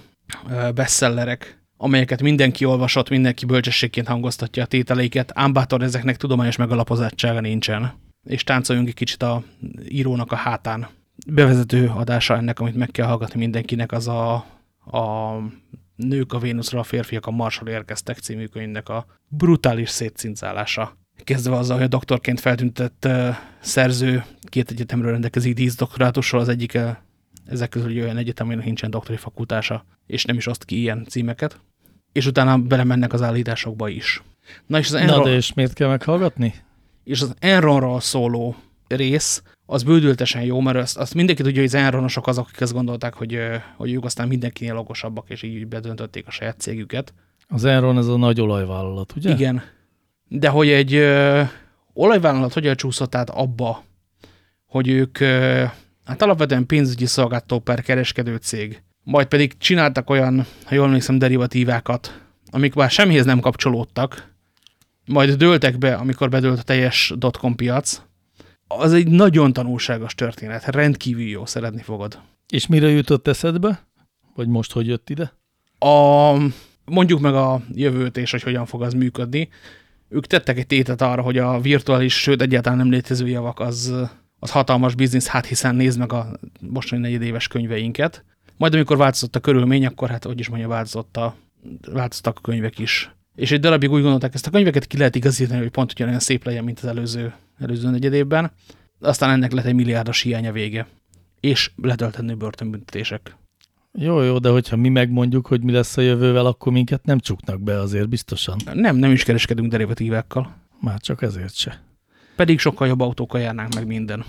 bestsellerek, amelyeket mindenki olvasott, mindenki bölcsességként hangoztatja a tételeiket, ám bátor ezeknek tudományos megalapozottsága nincsen és táncoljunk egy kicsit a írónak a hátán. Bevezető adása ennek, amit meg kell hallgatni mindenkinek, az a, a Nők a Vénuszra, a férfiak a Marsról érkeztek című könyvnek a brutális szétcincálása. Kezdve azzal, hogy a doktorként feltüntetett uh, szerző két egyetemről rendelkezik dísz doktorátussal, az egyik ezek közül olyan egyetem, aminek nincsen doktori fakultása, és nem is azt ki ilyen címeket. És utána belemennek az állításokba is. Na, és, az Na de és miért kell meghallgatni? és az Enronról szóló rész, az bődültesen jó, mert azt, azt mindenki tudja, hogy az Enronosok azok, akik azt gondolták, hogy, hogy ők aztán mindenkinél okosabbak, és így bedöntötték a saját cégüket. Az Enron ez a nagy olajvállalat, ugye? Igen. De hogy egy ö, olajvállalat hogy elcsúszott át abba, hogy ők ö, hát alapvetően pénzügyi szolgáltató per kereskedő cég, majd pedig csináltak olyan, ha jól emlékszem, derivatívákat, amik már semmihez nem kapcsolódtak, majd dőltek be, amikor bedőlt a teljes dotcom piac, az egy nagyon tanulságos történet, rendkívül jó, szeretni fogod. És mire jutott eszedbe? Vagy most hogy jött ide? A, mondjuk meg a jövőt és hogy hogyan fog az működni. Ők tettek egy tétet arra, hogy a virtuális, sőt egyáltalán nem létező javak az, az hatalmas biznisz, hát hiszen nézd meg a mostani negyedéves könyveinket. Majd amikor változott a körülmény, akkor hát, hogy is mondja, változott a, változtak a könyvek is. És egy darabig úgy gondolták, ezt a könyveket ki lehet igazítani, hogy pont ugyanolyan szép legyen, mint az előző, előző negyedévben. Aztán ennek lett egy milliárdos hiánya vége. És letöltendő börtönbüntetések. Jó, jó, de hogyha mi megmondjuk, hogy mi lesz a jövővel, akkor minket nem csuknak be azért biztosan. Nem, nem is kereskedünk derivatívákkal. Már csak ezért se. Pedig sokkal jobb autókkal járnánk meg minden.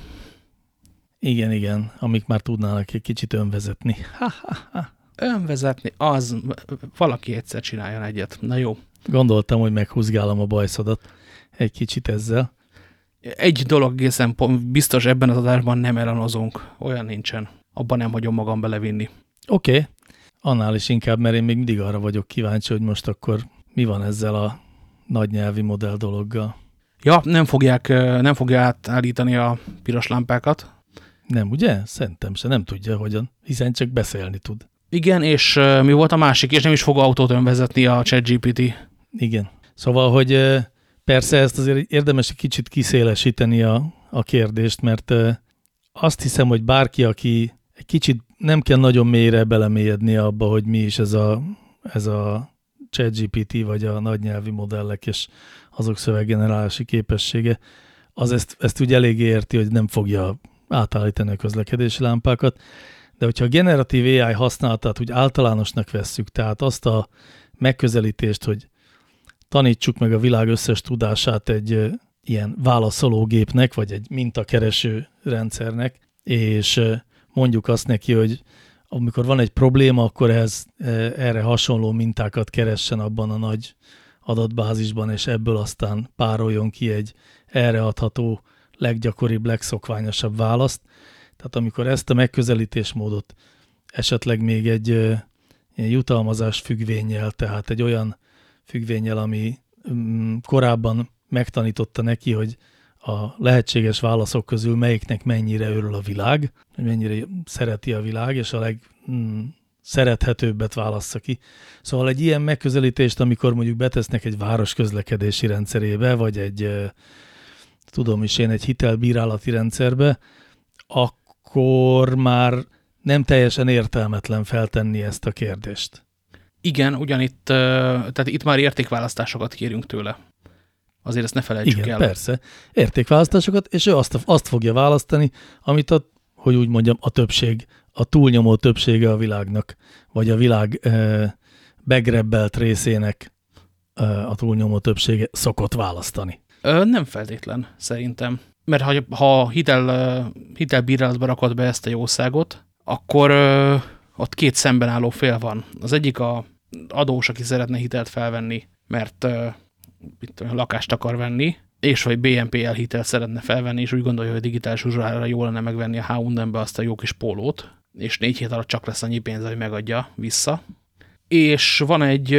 Igen, igen, amik már tudnának egy kicsit önvezetni. Ha, ha, ha. Önvezetni, az valaki egyszer csináljon egyet. Na jó. Gondoltam, hogy meghúzgálom a bajszodat egy kicsit ezzel. Egy dolog egészen biztos ebben az adásban nem ellenozunk. Olyan nincsen. Abban nem hagyom magam belevinni. Oké, okay. annál is inkább, mert én még mindig arra vagyok kíváncsi, hogy most akkor mi van ezzel a nagy nyelvi modell dologgal. Ja, nem fogják, nem fogja átállítani a piros lámpákat. Nem, ugye? Szerintem se nem tudja hogyan, hiszen csak beszélni tud. Igen, és mi volt a másik, és nem is fog autót önvezetni a ChatGPT. Igen. Szóval, hogy persze ezt azért érdemes egy kicsit kiszélesíteni a, a kérdést, mert azt hiszem, hogy bárki, aki egy kicsit nem kell nagyon mélyre belemélyedni abba, hogy mi is ez a, ez a ChatGPT, vagy a nagynyelvi modellek és azok szöveggenerálási képessége, az ezt, ezt úgy eléggé érti, hogy nem fogja átállítani a közlekedési lámpákat, de hogyha a generatív AI használatát úgy általánosnak vesszük, tehát azt a megközelítést, hogy tanítsuk meg a világ összes tudását egy ilyen válaszológépnek, vagy egy mintakereső rendszernek, és mondjuk azt neki, hogy amikor van egy probléma, akkor ez, erre hasonló mintákat keressen abban a nagy adatbázisban, és ebből aztán pároljon ki egy erre adható leggyakoribb, legszokványosabb választ. Tehát amikor ezt a megközelítésmódot esetleg még egy ilyen jutalmazás függvényel, tehát egy olyan függvényel, ami mm, korábban megtanította neki, hogy a lehetséges válaszok közül melyiknek mennyire örül a világ, mennyire szereti a világ, és a leg mm, szerethetőbbet válassza ki. Szóval egy ilyen megközelítést, amikor mondjuk betesznek egy város közlekedési rendszerébe, vagy egy, tudom is én, egy hitelbírálati rendszerbe, akkor már nem teljesen értelmetlen feltenni ezt a kérdést. Igen, ugyanitt, tehát itt már értékválasztásokat kérünk tőle. Azért ezt ne felejtsük Igen, el. persze. Értékválasztásokat, és ő azt, azt fogja választani, amit a, hogy úgy mondjam, a többség, a túlnyomó többsége a világnak, vagy a világ e, begrebbelt részének e, a túlnyomó többsége szokott választani. Ö, nem feltétlen, szerintem. Mert ha, ha hitel, hitelbírálatba rakod be ezt a jószágot, akkor ö, ott két szemben álló fél van. Az egyik a adós, aki szeretne hitelt felvenni, mert mit tudom, lakást akar venni, és vagy BNPL hitel szeretne felvenni, és úgy gondolja, hogy digitális uzsorára jó lenne megvenni a H&M-be azt a jó kis pólót, és négy hét alatt csak lesz annyi pénz, hogy megadja vissza. És van egy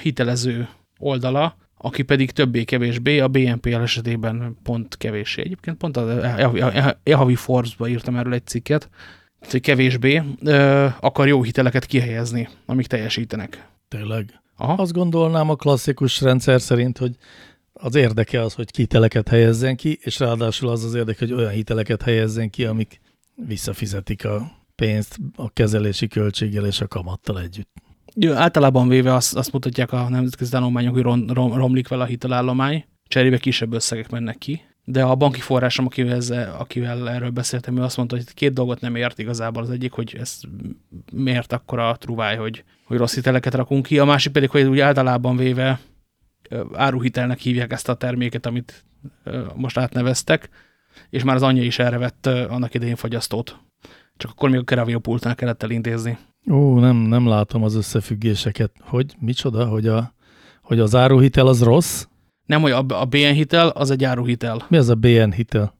hitelező oldala, aki pedig többé-kevésbé, a BNPL esetében pont kevésé. Egyébként pont a Ehavi Forbes-ba írtam erről egy cikket, hogy kevésbé ö, akar jó hiteleket kihelyezni, amik teljesítenek. Tényleg? Aha. Azt gondolnám a klasszikus rendszer szerint, hogy az érdeke az, hogy hiteleket helyezzen ki, és ráadásul az az érdeke, hogy olyan hiteleket helyezzen ki, amik visszafizetik a pénzt a kezelési költséggel és a kamattal együtt. Jó, általában véve azt, azt mutatják a nemzetközi tanulmányok, hogy rom, rom, romlik vele a hitelállomány, cserébe kisebb összegek mennek ki. De a banki forrásom, akivel, ezzel, akivel erről beszéltem, ő azt mondta, hogy két dolgot nem ért igazából. Az egyik, hogy ez miért akkor a truváj, hogy, hogy rossz hiteleket rakunk ki. A másik pedig, hogy úgy általában véve áruhitelnek hívják ezt a terméket, amit most átneveztek, és már az anyja is erre vett annak idején fagyasztót. Csak akkor még a keraviopultnál kellett elintézni. Ó, nem, nem látom az összefüggéseket. Hogy, micsoda, hogy, a, hogy az áruhitel az rossz? Nem, hogy a, a BN hitel az egy áruhitel. Mi az a BN hitel?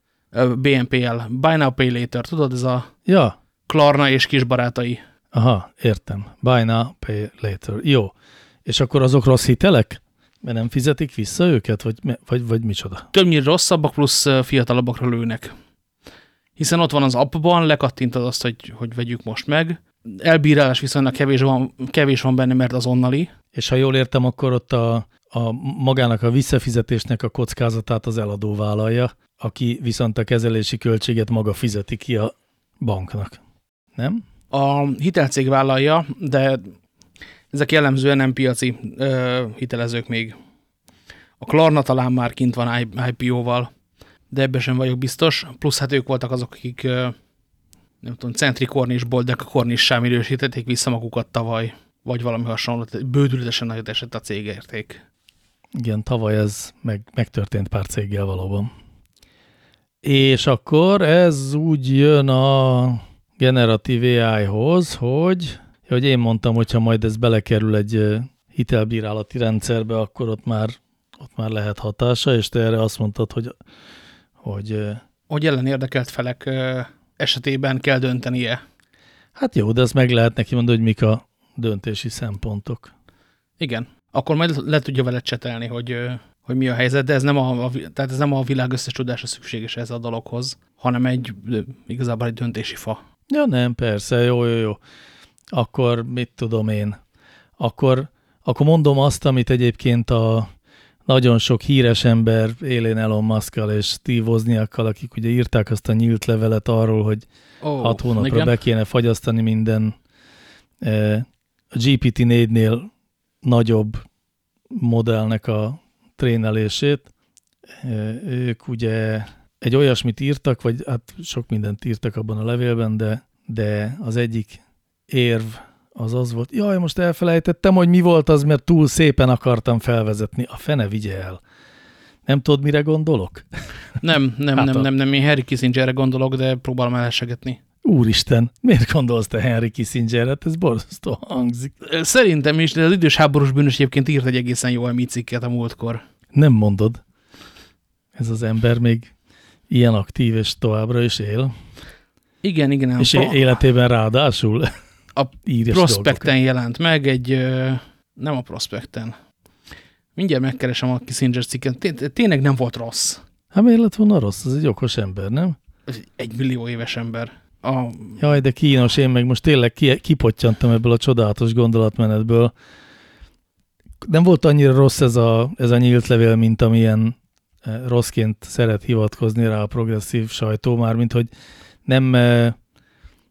BNPL, Buy Now Pay Later, tudod, ez a ja. Klarna és kisbarátai. Aha, értem. Buy Now Pay Later. Jó. És akkor azok rossz hitelek? Mert nem fizetik vissza őket, vagy, vagy, vagy micsoda? Többnyire rosszabbak, plusz fiatalabbakra lőnek. Hiszen ott van az appban, lekattintad azt, hogy, hogy vegyük most meg. Elbírálás viszonylag kevés van, kevés van benne, mert azonnali. És ha jól értem, akkor ott a, a magának a visszafizetésnek a kockázatát az eladó vállalja, aki viszont a kezelési költséget maga fizeti ki a banknak. Nem? A hitelcég vállalja, de ezek jellemzően nem piaci ö, hitelezők még. A Klarna talán már kint van IPO-val, de ebben sem vagyok biztos. Plusz hát ők voltak azok, akik ö, nem tudom, Centri Kornisból, de a Kornissá minősítették vissza magukat tavaly, vagy valami hasonló, bődületesen nagyot esett a cégérték. Igen, tavaly ez meg, megtörtént pár céggel valóban. És akkor ez úgy jön a generatív AI-hoz, hogy, hogy én mondtam, hogyha majd ez belekerül egy hitelbírálati rendszerbe, akkor ott már, ott már lehet hatása, és te erre azt mondtad, hogy, hogy hogy ellen érdekelt felek esetében kell döntenie. Hát jó, de ezt meg lehet neki mondani, hogy mik a döntési szempontok. Igen. Akkor majd le tudja vele csetelni, hogy, hogy mi a helyzet, de ez nem a, a, tehát ez nem a világ összes tudása szükséges ez a dologhoz, hanem egy igazából egy döntési fa. Ja nem, persze, jó, jó, jó. Akkor mit tudom én? Akkor, akkor mondom azt, amit egyébként a nagyon sok híres ember élén Elon musk és Steve Wozniakkal, akik ugye írták azt a nyílt levelet arról, hogy oh, hat hónapra igen. be kéne fagyasztani minden eh, a GPT-4-nél nagyobb modellnek a trénelését. Eh, ők ugye egy olyasmit írtak, vagy hát sok mindent írtak abban a levélben, de, de az egyik érv az az volt, jaj, most elfelejtettem, hogy mi volt az, mert túl szépen akartam felvezetni. A fene vigye el. Nem tudod, mire gondolok? Nem, nem, hát nem, nem, nem, én Harry Kissingerre gondolok, de próbálom elsegetni. Úristen, miért gondolsz te Henry Kissingerre? Ez borzasztó hangzik. Szerintem is, de az idős háborús bűnös egyébként írt egy egészen jó emi cikket a múltkor. Nem mondod. Ez az ember még ilyen aktív és továbbra is él. Igen, igen. És életében ráadásul a prospekten jelent meg egy, nem a prospekten. Mindjárt megkeresem a Kissinger cikket. Tényleg nem volt rossz. Hát miért lett volna rossz? Ez egy okos ember, nem? Egy millió éves ember. A... Jaj, de kínos, én meg most tényleg ki, kipottyantam ebből a csodálatos gondolatmenetből. Nem volt annyira rossz ez a, ez a nyílt levél, mint amilyen rosszként szeret hivatkozni rá a progresszív sajtó, már mint hogy nem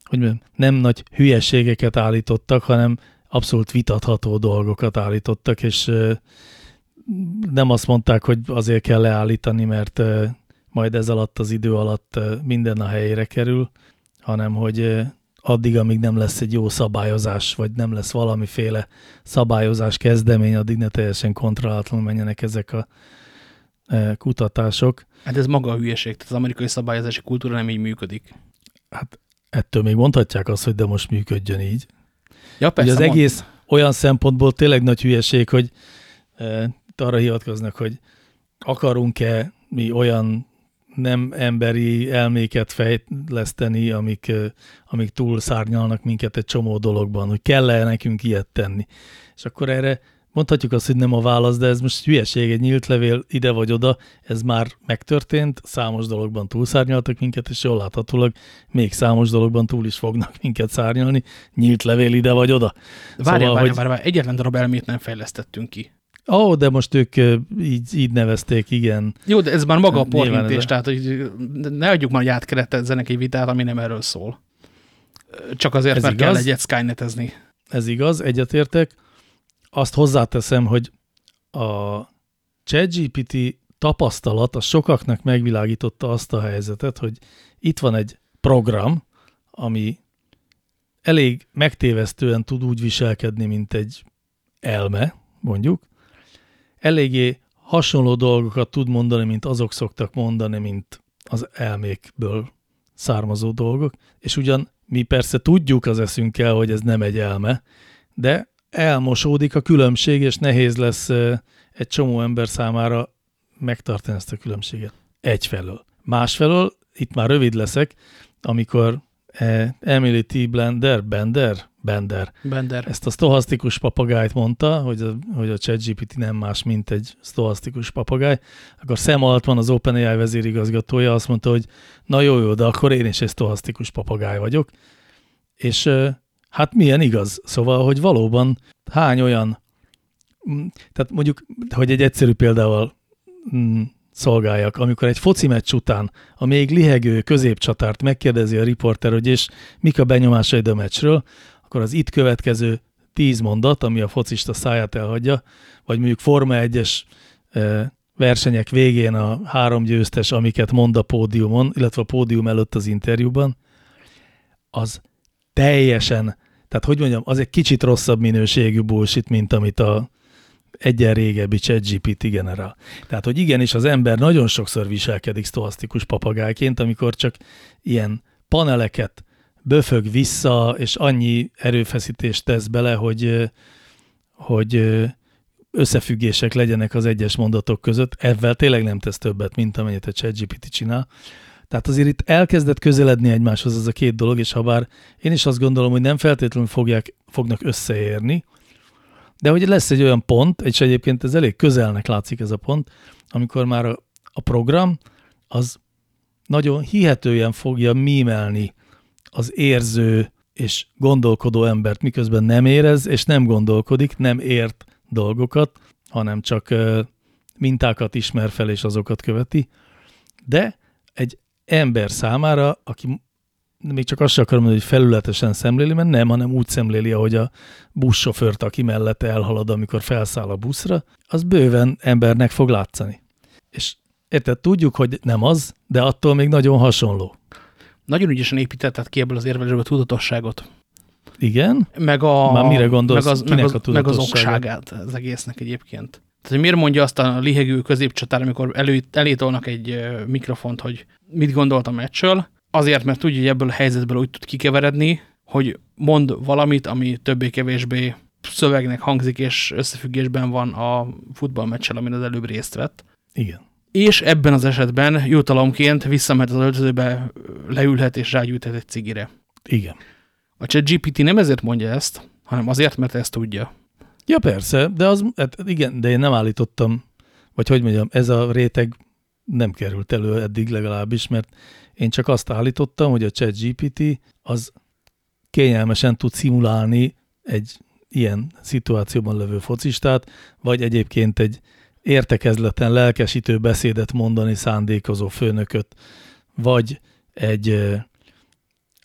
hogy mondjam, nem nagy hülyeségeket állítottak, hanem abszolút vitatható dolgokat állítottak, és nem azt mondták, hogy azért kell leállítani, mert majd ez alatt az idő alatt minden a helyére kerül, hanem hogy addig, amíg nem lesz egy jó szabályozás, vagy nem lesz valamiféle szabályozás kezdemény, addig ne teljesen kontrollálatlanul menjenek ezek a kutatások. Hát ez maga a hülyeség, tehát az amerikai szabályozási kultúra nem így működik. Hát ettől még mondhatják azt, hogy de most működjön így. Ja, persze, Ugye az mond... egész olyan szempontból tényleg nagy hülyeség, hogy e, arra hivatkoznak, hogy akarunk-e mi olyan nem emberi elméket fejleszteni, amik, amik túl szárnyalnak minket egy csomó dologban, hogy kell-e nekünk ilyet tenni. És akkor erre Mondhatjuk azt, hogy nem a válasz, de ez most hülyeség, egy nyílt levél ide vagy oda, ez már megtörtént, számos dologban túlszárnyaltak minket, és jól láthatólag még számos dologban túl is fognak minket szárnyalni, nyílt levél ide vagy oda. Várjál, szóval, várjál, hogy... várjál, egyetlen darab elmét nem fejlesztettünk ki. Ó, oh, de most ők így, így nevezték, igen. Jó, de ez már maga a porhintés, tehát hogy ne adjuk már, hogy átkeretezzenek egy vitát, ami nem erről szól. Csak azért, ez mert igaz? kell egyet skynetezni. Ez igaz, egyetértek azt hozzáteszem, hogy a ChatGPT tapasztalat a sokaknak megvilágította azt a helyzetet, hogy itt van egy program, ami elég megtévesztően tud úgy viselkedni, mint egy elme, mondjuk. Eléggé hasonló dolgokat tud mondani, mint azok szoktak mondani, mint az elmékből származó dolgok, és ugyan mi persze tudjuk az eszünkkel, hogy ez nem egy elme, de elmosódik a különbség, és nehéz lesz egy csomó ember számára megtartani ezt a különbséget. Egyfelől. Másfelől, itt már rövid leszek, amikor Emily T. Blender, Bender, Bender, Bender. ezt a stohasztikus papagájt mondta, hogy a, hogy a ChatGPT nem más, mint egy stohasztikus papagáj, akkor Sam Altman, az OpenAI vezérigazgatója azt mondta, hogy na jó, jó, de akkor én is egy stohasztikus papagáj vagyok, és Hát milyen igaz. Szóval, hogy valóban hány olyan, mm, tehát mondjuk, hogy egy egyszerű példával mm, szolgáljak, amikor egy foci meccs után a még lihegő középcsatárt megkérdezi a riporter, hogy és mik a benyomásaid a meccsről, akkor az itt következő tíz mondat, ami a focista száját elhagyja, vagy mondjuk Forma 1-es e, versenyek végén a három győztes, amiket mond a pódiumon, illetve a pódium előtt az interjúban, az teljesen, tehát hogy mondjam, az egy kicsit rosszabb minőségű bullshit, mint amit a egyen régebbi ChatGPT generál. Tehát, hogy igenis az ember nagyon sokszor viselkedik sztoasztikus papagájként, amikor csak ilyen paneleket böfög vissza, és annyi erőfeszítést tesz bele, hogy, hogy összefüggések legyenek az egyes mondatok között. Ezzel tényleg nem tesz többet, mint amennyit a ChatGPT csinál. Tehát azért itt elkezdett közeledni egymáshoz ez a két dolog, és ha bár én is azt gondolom, hogy nem feltétlenül fogják, fognak összeérni, de hogy lesz egy olyan pont, és egyébként ez elég közelnek látszik ez a pont, amikor már a, a program az nagyon hihetően fogja mímelni az érző és gondolkodó embert, miközben nem érez, és nem gondolkodik, nem ért dolgokat, hanem csak mintákat ismer fel, és azokat követi. De egy ember számára, aki még csak azt sem akarom mondani, hogy felületesen szemléli, mert nem, hanem úgy szemléli, ahogy a buszsofőrt, aki mellette elhalad, amikor felszáll a buszra, az bőven embernek fog látszani. És érted, tudjuk, hogy nem az, de attól még nagyon hasonló. Nagyon ügyesen építetted ki ebből az érvelésből a tudatosságot. Igen? Meg a, Már mire gondolsz? Meg az, meg az, meg az okságát az egésznek egyébként. Tehát, hogy miért mondja azt a lihegő középcsatár, amikor elő, elétolnak egy mikrofont, hogy mit gondolt a meccsről, azért, mert tudja, hogy ebből a helyzetből úgy tud kikeveredni, hogy mond valamit, ami többé-kevésbé szövegnek hangzik, és összefüggésben van a futballmeccsel, amin az előbb részt vett. Igen. És ebben az esetben jutalomként visszamehet az öltözőbe, leülhet és rágyújthat egy cigire. Igen. A ChatGPT nem ezért mondja ezt, hanem azért, mert ezt tudja. Ja persze, de az, hát igen, de én nem állítottam, vagy hogy mondjam, ez a réteg nem került elő eddig legalábbis, mert én csak azt állítottam, hogy a ChatGPT az kényelmesen tud szimulálni egy ilyen szituációban levő focistát, vagy egyébként egy értekezleten lelkesítő beszédet mondani szándékozó főnököt, vagy egy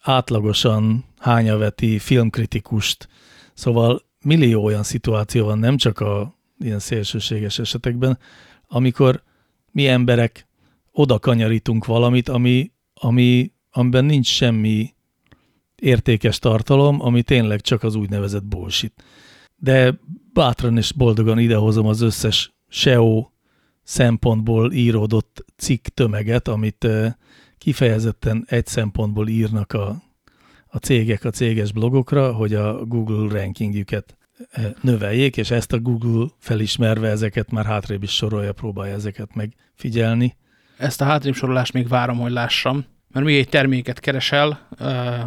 átlagosan hányaveti filmkritikust. Szóval millió olyan szituáció van, nem csak a ilyen szélsőséges esetekben, amikor mi emberek oda kanyarítunk valamit, ami, ami, amiben nincs semmi értékes tartalom, ami tényleg csak az úgynevezett bullshit. De bátran és boldogan idehozom az összes SEO szempontból íródott cikk tömeget, amit eh, kifejezetten egy szempontból írnak a, a cégek a céges blogokra, hogy a Google rankingjüket eh, növeljék, és ezt a Google felismerve ezeket már hátrébb is sorolja, próbálja ezeket megfigyelni. Ezt a hátrébb sorolást még várom, hogy lássam, mert még egy terméket keresel,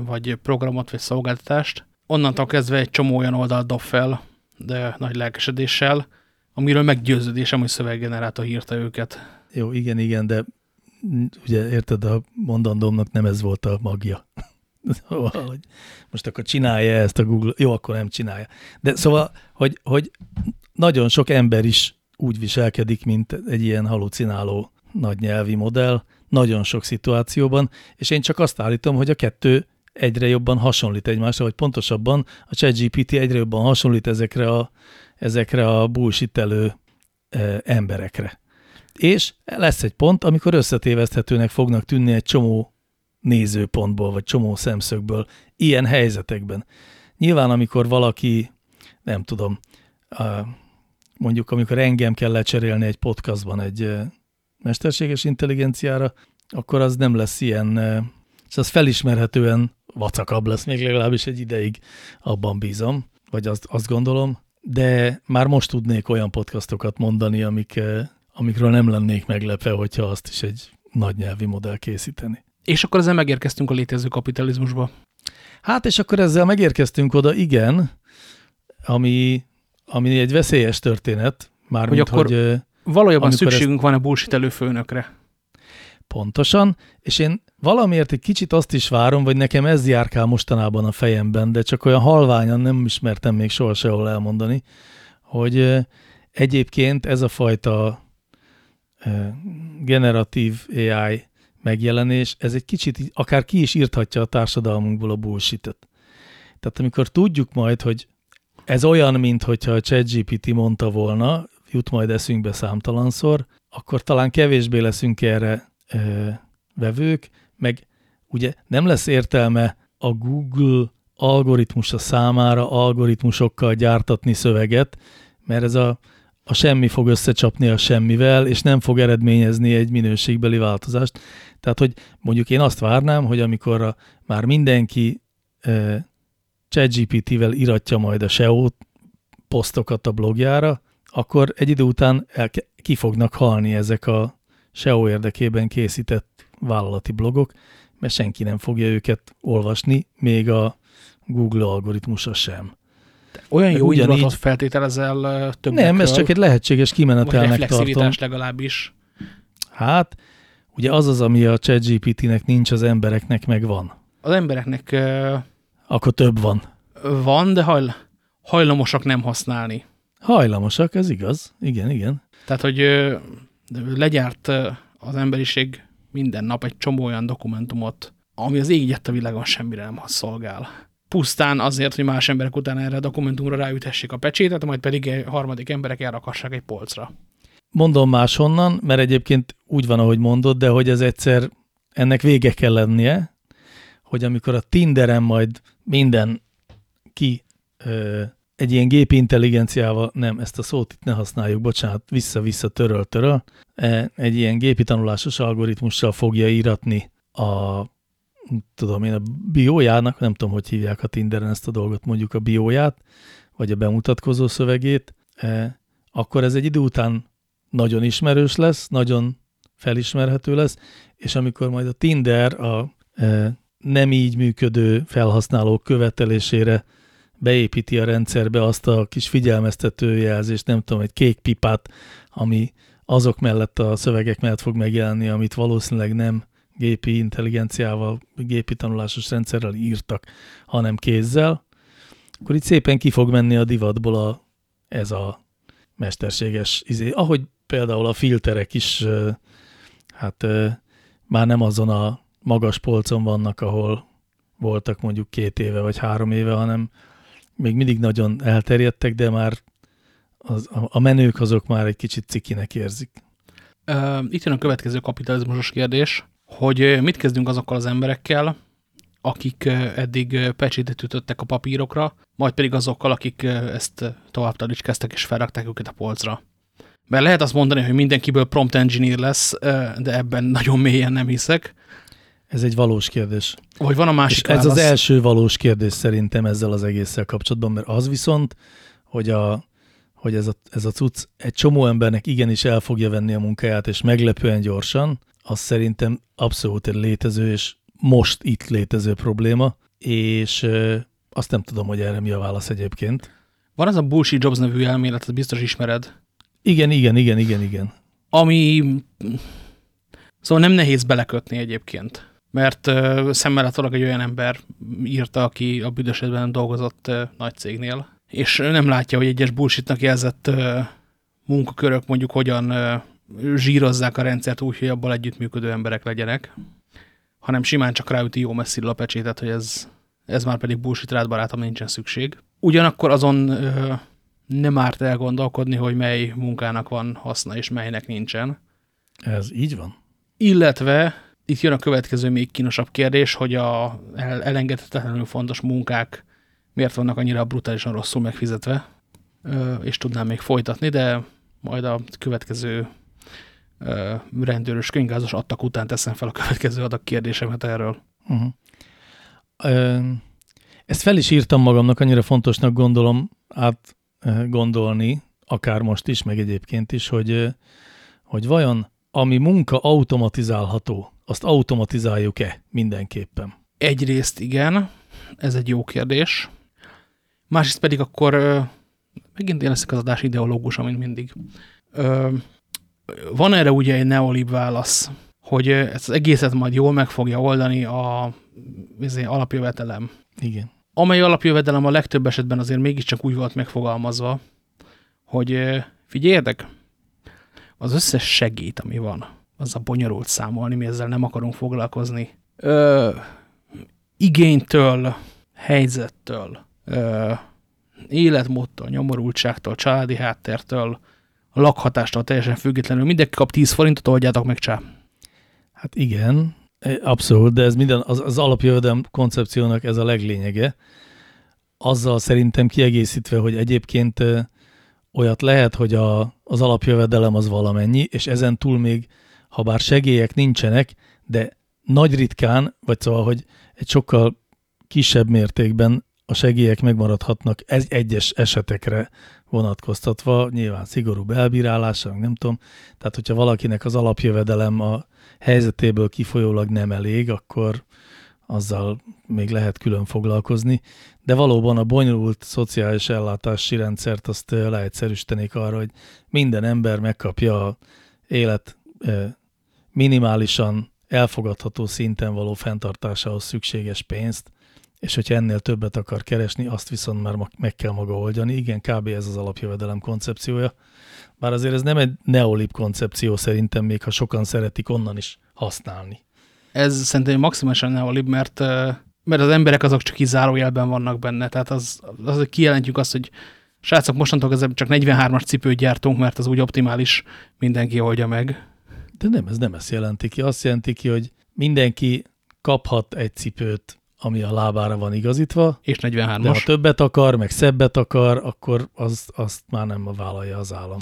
vagy programot, vagy szolgáltatást, onnantól kezdve egy csomó olyan oldalt dob fel, de nagy lelkesedéssel, amiről meggyőződésem, hogy szöveggenerátor írta őket. Jó, igen, igen, de ugye érted, a mondandómnak nem ez volt a magja. Szóval, hogy most akkor csinálja ezt a Google, jó, akkor nem csinálja. De szóval, hogy, hogy nagyon sok ember is úgy viselkedik, mint egy ilyen halucináló nagy nyelvi modell, nagyon sok szituációban, és én csak azt állítom, hogy a kettő egyre jobban hasonlít egymásra, vagy pontosabban a ChatGPT egyre jobban hasonlít ezekre a, ezekre a bullshitelő e, emberekre. És lesz egy pont, amikor összetéveszthetőnek fognak tűnni egy csomó nézőpontból, vagy csomó szemszögből ilyen helyzetekben. Nyilván, amikor valaki, nem tudom, mondjuk amikor engem kell lecserélni egy podcastban egy mesterséges intelligenciára, akkor az nem lesz ilyen, és az felismerhetően vacakabb lesz, még legalábbis egy ideig abban bízom, vagy azt, azt gondolom, de már most tudnék olyan podcastokat mondani, amik, amikről nem lennék meglepve, hogyha azt is egy nagy nyelvi modell készíteni. És akkor ezzel megérkeztünk a létező kapitalizmusba. Hát, és akkor ezzel megérkeztünk oda, igen, ami, ami egy veszélyes történet, mármint, hogy, akkor hogy valójában szükségünk ezt... van a bullshit előfőnökre. Pontosan, és én valamiért egy kicsit azt is várom, vagy nekem ez járkál mostanában a fejemben, de csak olyan halványan nem ismertem még soha sehol elmondani, hogy egyébként ez a fajta generatív AI megjelenés, ez egy kicsit akár ki is írthatja a társadalmunkból a bullshit-et. Tehát amikor tudjuk majd, hogy ez olyan, mint hogyha a ChatGPT mondta volna, jut majd eszünkbe számtalanszor, akkor talán kevésbé leszünk erre e, vevők, meg ugye nem lesz értelme a Google algoritmusa számára algoritmusokkal gyártatni szöveget, mert ez a, a semmi fog összecsapni a semmivel, és nem fog eredményezni egy minőségbeli változást. Tehát, hogy mondjuk én azt várnám, hogy amikor a, már mindenki e, ChatGPT-vel iratja majd a SEO posztokat a blogjára, akkor egy idő után el, ki fognak halni ezek a SEO érdekében készített vállalati blogok, mert senki nem fogja őket olvasni, még a Google algoritmusa sem. Olyan jó ugyanígy... indulatot feltételezel többekről. Nem, ez csak egy lehetséges kimenetelnek tartom. legalábbis. Hát, ugye az az, ami a ChatGPT-nek nincs, az embereknek meg van. Az embereknek... Akkor több van. Van, de hajl, hajlamosak nem használni. Hajlamosak, ez igaz. Igen, igen. Tehát, hogy legyárt az emberiség minden nap egy csomó olyan dokumentumot, ami az ég a világon semmire nem szolgál pusztán azért, hogy más emberek után erre a dokumentumra ráüthessék a pecsétet, majd pedig harmadik emberek elrakassák egy polcra. Mondom máshonnan, mert egyébként úgy van, ahogy mondod, de hogy ez egyszer ennek vége kell lennie, hogy amikor a Tinderen majd minden ki ö, egy ilyen gépi intelligenciával, nem, ezt a szót itt ne használjuk, bocsánat, vissza-vissza töröl-töröl, e, egy ilyen gépi tanulásos algoritmussal fogja íratni a tudom én, a biójának, nem tudom, hogy hívják a Tinderen ezt a dolgot, mondjuk a bióját, vagy a bemutatkozó szövegét, e, akkor ez egy idő után nagyon ismerős lesz, nagyon felismerhető lesz, és amikor majd a Tinder a e, nem így működő felhasználók követelésére beépíti a rendszerbe azt a kis figyelmeztetőjelzést, nem tudom, egy kék pipát, ami azok mellett a szövegek mellett fog megjelenni, amit valószínűleg nem gépi intelligenciával, gépi tanulásos rendszerrel írtak, hanem kézzel, akkor itt szépen ki fog menni a divatból a, ez a mesterséges izé. Ahogy például a filterek is, hát már nem azon a magas polcon vannak, ahol voltak mondjuk két éve vagy három éve, hanem még mindig nagyon elterjedtek, de már az, a menők azok már egy kicsit cikinek érzik. Itt jön a következő kapitalizmusos kérdés hogy mit kezdünk azokkal az emberekkel, akik eddig pecsétet ütöttek a papírokra, majd pedig azokkal, akik ezt tovább talicskáztak és felrakták őket a polcra. Mert lehet azt mondani, hogy mindenkiből prompt engineer lesz, de ebben nagyon mélyen nem hiszek. Ez egy valós kérdés. Vagy van a másik Ez az első valós kérdés szerintem ezzel az egésszel kapcsolatban, mert az viszont, hogy, a, hogy ez, a, ez a cucc egy csomó embernek igenis el fogja venni a munkáját, és meglepően gyorsan, az szerintem abszolút egy létező, és most itt létező probléma, és azt nem tudom, hogy erre mi a válasz egyébként. Van ez a Bullshit Jobs nevű elmélet, ezt biztos ismered. Igen, igen, igen, igen, igen. Ami... Szóval nem nehéz belekötni egyébként. Mert uh, szemmel egy olyan ember írta, aki a büdösetben dolgozott uh, nagy cégnél, és nem látja, hogy egyes bullshitnak jelzett uh, munkakörök mondjuk hogyan uh, zsírozzák a rendszert úgy, hogy abból együttműködő emberek legyenek, hanem simán csak ráüti jó messziről a pecsétet, hogy ez, ez már pedig bullshit rád barátom, nincsen szükség. Ugyanakkor azon nem árt elgondolkodni, hogy mely munkának van haszna, és melynek nincsen. Ez így van. Illetve itt jön a következő még kínosabb kérdés, hogy a elengedhetetlenül fontos munkák miért vannak annyira brutálisan rosszul megfizetve, és tudnám még folytatni, de majd a következő rendőrös könyvgázos adtak után teszem fel a következő adag kérdésemet erről. Uh -huh. Ö, ezt fel is írtam magamnak, annyira fontosnak gondolom át gondolni, akár most is, meg egyébként is, hogy, hogy vajon ami munka automatizálható, azt automatizáljuk-e mindenképpen? Egyrészt igen, ez egy jó kérdés. Másrészt pedig akkor megint én leszek az adás ideológus, mint mindig van erre ugye egy neolib válasz, hogy ezt az egészet majd jól meg fogja oldani a izé, alapjövetelem. Igen. Amely alapjövedelem a legtöbb esetben azért mégiscsak úgy volt megfogalmazva, hogy figyeljetek, az összes segít, ami van, az a bonyolult számolni, mi ezzel nem akarunk foglalkozni. Ö, igénytől, helyzettől, ö, életmódtól, nyomorultságtól, családi háttértől, lakhatástól teljesen függetlenül mindenki kap 10 forintot, oldjátok meg csá. Hát igen, Abszolút, de ez minden, az, az alapjövedelem koncepciónak ez a leglényege. Azzal szerintem kiegészítve, hogy egyébként olyat lehet, hogy a, az alapjövedelem az valamennyi, és ezen túl még, ha bár segélyek nincsenek, de nagy ritkán, vagy szóval, hogy egy sokkal kisebb mértékben a segélyek megmaradhatnak ez egyes esetekre vonatkoztatva, nyilván szigorú elbírálása, nem tudom. Tehát, hogyha valakinek az alapjövedelem a helyzetéből kifolyólag nem elég, akkor azzal még lehet külön foglalkozni. De valóban a bonyolult szociális ellátási rendszert azt leegyszerűsítenék arra, hogy minden ember megkapja a élet minimálisan elfogadható szinten való fenntartásához szükséges pénzt, és hogyha ennél többet akar keresni, azt viszont már meg kell maga oldani. Igen, kb. ez az alapjövedelem koncepciója. Bár azért ez nem egy neolib koncepció szerintem, még ha sokan szeretik onnan is használni. Ez szerintem maximálisan neolib, mert, mert az emberek azok csak kizárójelben vannak benne. Tehát az, az hogy kijelentjük azt, hogy srácok, mostantól kezdve csak 43-as cipőt gyártunk, mert az úgy optimális, mindenki oldja meg. De nem, ez nem ezt jelenti ki. Azt jelenti ki, hogy mindenki kaphat egy cipőt ami a lábára van igazítva. És 43-as. De ha többet akar, meg szebbet akar, akkor az, azt már nem vállalja az állam.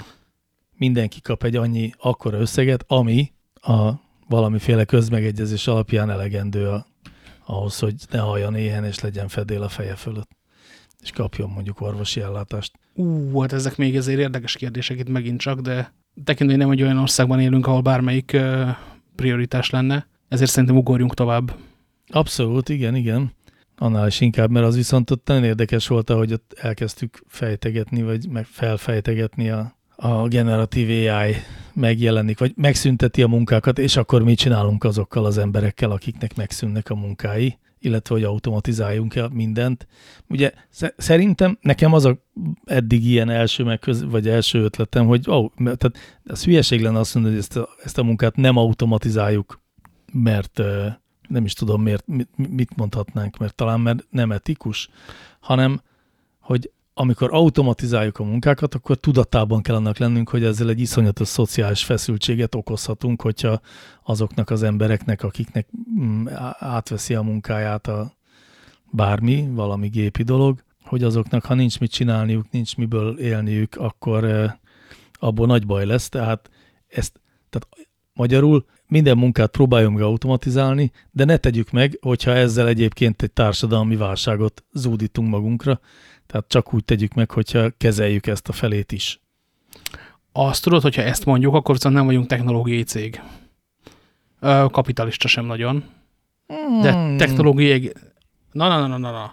Mindenki kap egy annyi akkora összeget, ami a valamiféle közmegegyezés alapján elegendő a, ahhoz, hogy ne halljon éhen és legyen fedél a feje fölött. És kapjon mondjuk orvosi ellátást. Ú, hát ezek még ezért érdekes kérdések itt megint csak, de tekintve, nem egy olyan országban élünk, ahol bármelyik prioritás lenne, ezért szerintem ugorjunk tovább. Abszolút, igen, igen. Annál is inkább, mert az viszont ott nagyon érdekes volt, ahogy ott elkezdtük fejtegetni, vagy meg felfejtegetni a, a generatív AI megjelenik, vagy megszünteti a munkákat, és akkor mit csinálunk azokkal az emberekkel, akiknek megszűnnek a munkái, illetve hogy automatizáljunk el mindent. Ugye szerintem nekem az a eddig ilyen első megköz, vagy első ötletem, hogy oh, tehát az hülyeség lenne azt mondani, hogy ezt a, ezt a munkát nem automatizáljuk, mert nem is tudom miért, mit mondhatnánk, mert talán mert nem etikus, hanem, hogy amikor automatizáljuk a munkákat, akkor tudatában kell annak lennünk, hogy ezzel egy iszonyatos szociális feszültséget okozhatunk, hogyha azoknak az embereknek, akiknek mm, átveszi a munkáját a bármi, valami gépi dolog, hogy azoknak, ha nincs mit csinálniuk, nincs miből élniük, akkor abból nagy baj lesz. Tehát ezt, tehát magyarul minden munkát próbáljunk meg automatizálni, de ne tegyük meg, hogyha ezzel egyébként egy társadalmi válságot zúdítunk magunkra, tehát csak úgy tegyük meg, hogyha kezeljük ezt a felét is. Azt tudod, hogyha ezt mondjuk, akkor viszont nem vagyunk technológiai cég. Kapitalista sem nagyon. De hmm. technológiai... Na, na, na, na, na, na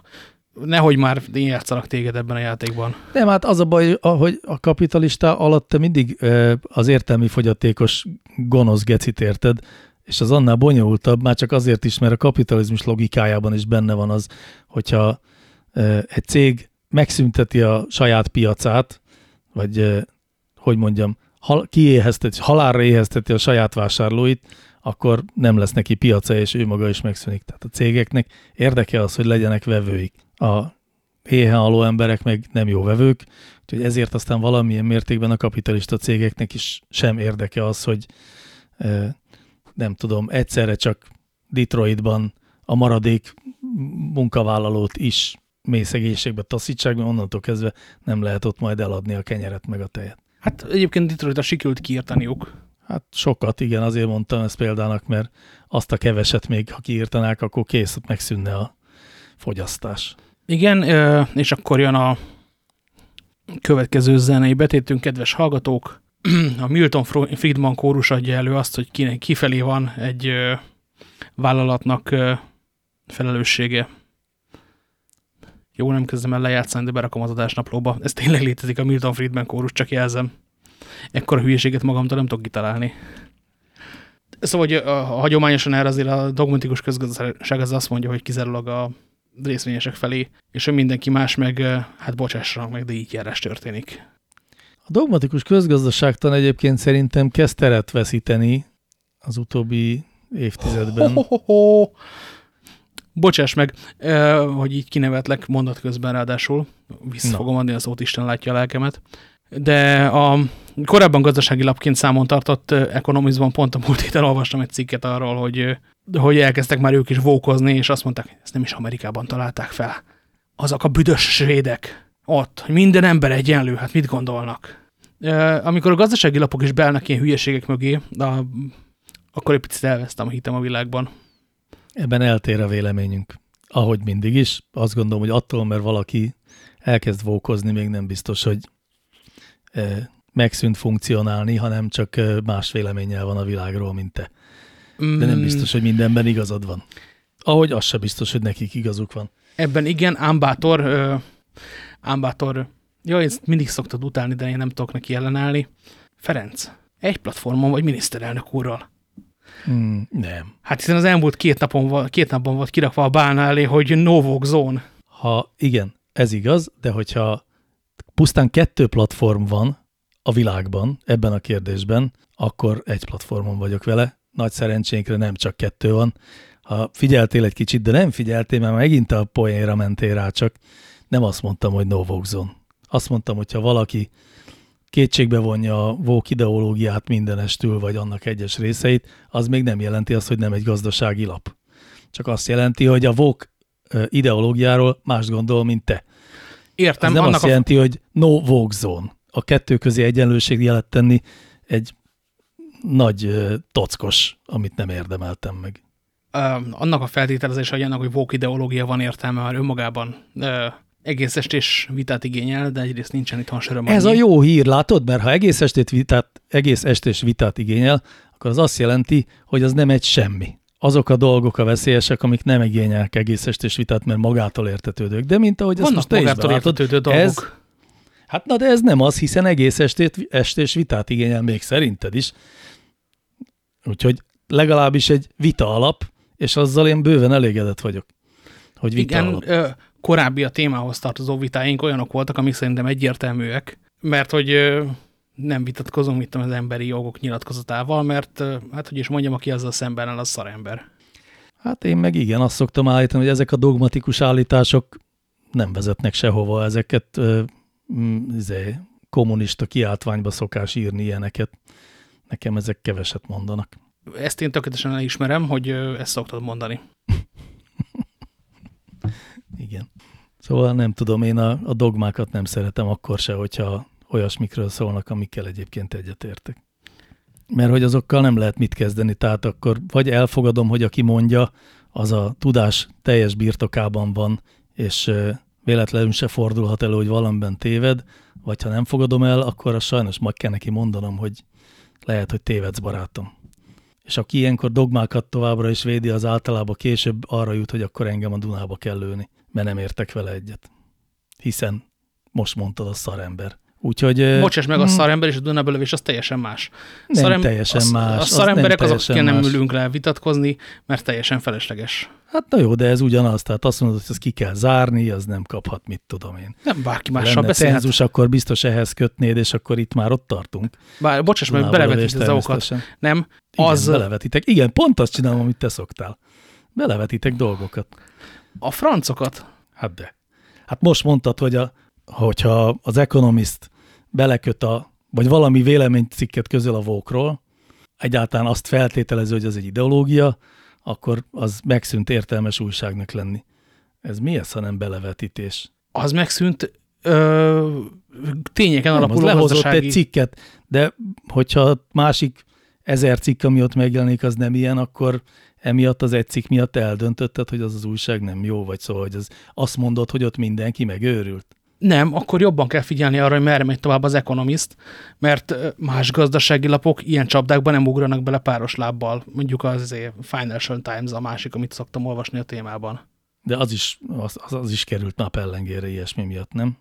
nehogy már én játszalak téged ebben a játékban. Nem, hát az a baj, hogy a kapitalista alatt te mindig az értelmi fogyatékos gonosz gecit érted, és az annál bonyolultabb, már csak azért is, mert a kapitalizmus logikájában is benne van az, hogyha egy cég megszünteti a saját piacát, vagy hogy mondjam, kiéhezteti, halálra éhezteti a saját vásárlóit, akkor nem lesz neki piaca, és ő maga is megszűnik. Tehát a cégeknek érdeke az, hogy legyenek vevőik a éhen aló emberek meg nem jó vevők, úgyhogy ezért aztán valamilyen mértékben a kapitalista cégeknek is sem érdeke az, hogy nem tudom, egyszerre csak Detroitban a maradék munkavállalót is mély szegénységbe taszítsák, mert onnantól kezdve nem lehet ott majd eladni a kenyeret meg a tejet. Hát egyébként Detroit a sikerült kiírtaniuk. Hát sokat, igen, azért mondtam ezt példának, mert azt a keveset még, ha kiírtanák, akkor kész, megszűnne a fogyasztás. Igen, és akkor jön a következő zenei betétünk, kedves hallgatók. A Milton Friedman kórus adja elő azt, hogy kinek kifelé van egy vállalatnak felelőssége. Jó, nem kezdem el lejátszani, de berakom az adásnaplóba. Ez tényleg létezik a Milton Friedman kórus, csak jelzem. Ekkora hülyeséget magamtól nem tudok kitalálni. Szóval, hogy a, a hagyományosan erre azért a dogmatikus közgazdaság az azt mondja, hogy kizárólag a részvényesek felé, és hogy mindenki más meg, hát bocsássanak meg, de így járás történik. A dogmatikus közgazdaságtan egyébként szerintem kezd teret veszíteni az utóbbi évtizedben. Ho, ho, ho. Bocsáss meg, hogy így kinevetlek mondat közben ráadásul. Vissza fogom adni a szót, Isten látja a lelkemet. De a, korábban gazdasági lapként számon tartott ekonomizban pont a múlt héten olvastam egy cikket arról, hogy, hogy elkezdtek már ők is vókozni, és azt mondták, ezt nem is Amerikában találták fel. Azok a büdös svédek ott, hogy minden ember egyenlő, hát mit gondolnak? Amikor a gazdasági lapok is beállnak ilyen hülyeségek mögé, a, akkor egy picit elvesztem a hitem a világban. Ebben eltér a véleményünk. Ahogy mindig is, azt gondolom, hogy attól, mert valaki elkezd vókozni, még nem biztos, hogy megszűnt funkcionálni, hanem csak más véleménnyel van a világról, mint te. De nem mm. biztos, hogy mindenben igazad van. Ahogy az se biztos, hogy nekik igazuk van. Ebben igen, Ámbátor, Ámbátor, jó, ezt mindig szoktad utálni, de én nem tudok neki ellenállni. Ferenc, egy platformon vagy miniszterelnök úrral. Mm, nem. Hát hiszen az elmúlt két, napon, két napban volt kirakva a bálna elé, hogy no zone. Ha igen, ez igaz, de hogyha pusztán kettő platform van a világban ebben a kérdésben, akkor egy platformon vagyok vele. Nagy szerencsénkre nem csak kettő van. Ha figyeltél egy kicsit, de nem figyeltél, mert megint a poénra mentél rá, csak nem azt mondtam, hogy no vogue zone. Azt mondtam, hogyha valaki kétségbe vonja a vók ideológiát mindenestül, vagy annak egyes részeit, az még nem jelenti azt, hogy nem egy gazdasági lap. Csak azt jelenti, hogy a vók ideológiáról más gondol, mint te. Értem. Ez nem azt jelenti, a... hogy no vogue zone. A kettő közé egyenlőség jelet tenni egy nagy tockos, amit nem érdemeltem meg. Uh, annak a feltételezés, hogy annak, hogy vók ideológia van értelme már önmagában uh, egész estés vitát igényel, de egyrészt nincsen itthon söröm. Ez a jó hír, látod? Mert ha egész, estét vitát, egész estés vitát igényel, akkor az azt jelenti, hogy az nem egy semmi azok a dolgok a veszélyesek, amik nem igényelnek egész estés vitát, mert magától értetődők. De mint ahogy Vannak ezt most magától értetődő dolgok. Ez, hát na, de ez nem az, hiszen egész estét, estés vitát igényel még szerinted is. Úgyhogy legalábbis egy vita alap, és azzal én bőven elégedett vagyok, hogy vita Igen, alap. Ö, korábbi a témához tartozó vitáink olyanok voltak, amik szerintem egyértelműek, mert hogy nem vitatkozom itt az emberi jogok nyilatkozatával, mert hát hogy is mondjam, aki azzal szemben áll, az szarember. Hát én meg igen, azt szoktam állítani, hogy ezek a dogmatikus állítások nem vezetnek sehova, ezeket ö, izé, kommunista kiáltványba szokás írni ilyeneket. Nekem ezek keveset mondanak. Ezt én tökéletesen elismerem, hogy ezt szoktad mondani. igen. Szóval nem tudom, én a, a dogmákat nem szeretem akkor se, hogyha olyasmikről szólnak, amikkel egyébként egyetértek. Mert hogy azokkal nem lehet mit kezdeni, tehát akkor vagy elfogadom, hogy aki mondja, az a tudás teljes birtokában van, és véletlenül se fordulhat elő, hogy valamiben téved, vagy ha nem fogadom el, akkor a sajnos meg kell neki mondanom, hogy lehet, hogy tévedsz, barátom. És aki ilyenkor dogmákat továbbra is védi, az általában később arra jut, hogy akkor engem a Dunába kell lőni, mert nem értek vele egyet. Hiszen most mondtad a szarember. Úgyhogy... Bocsáss meg, a hmm. szarember és a Dunabelövés az teljesen más. Nem Szarem, teljesen a, más. A szaremberek azok, akikkel nem ülünk le vitatkozni, mert teljesen felesleges. Hát na jó, de ez ugyanaz, tehát azt mondod, hogy ezt ki kell zárni, az nem kaphat, mit tudom én. Nem bárki mással beszélhet. cenzus, akkor biztos ehhez kötnéd, és akkor itt már ott tartunk. Bár, bocsáss meg, belevetítek az okat. Nem, Igen, az... belevetitek. Igen, pont azt csinálom, amit te szoktál. Belevetitek dolgokat. A francokat? Hát de. Hát most mondtad, hogy a, hogyha az Economist beleköt a, vagy valami véleménycikket közöl a vókról, egyáltalán azt feltételező, hogy az egy ideológia, akkor az megszűnt értelmes újságnak lenni. Ez mi ez, ha nem belevetítés? Az megszűnt ö, tényeken nem, alapuló lehozott egy cikket, de hogyha másik ezer cikk, ami ott megjelenik, az nem ilyen, akkor emiatt az egy cikk miatt eldöntötted, hogy az az újság nem jó, vagy szóval, hogy az azt mondod, hogy ott mindenki megőrült. Nem, akkor jobban kell figyelni arra, hogy merre megy tovább az Economist, mert más gazdasági lapok ilyen csapdákban nem ugranak bele páros lábbal. Mondjuk az Financial Times a másik, amit szoktam olvasni a témában. De az is, az, az is került napellengére ilyesmi miatt, nem?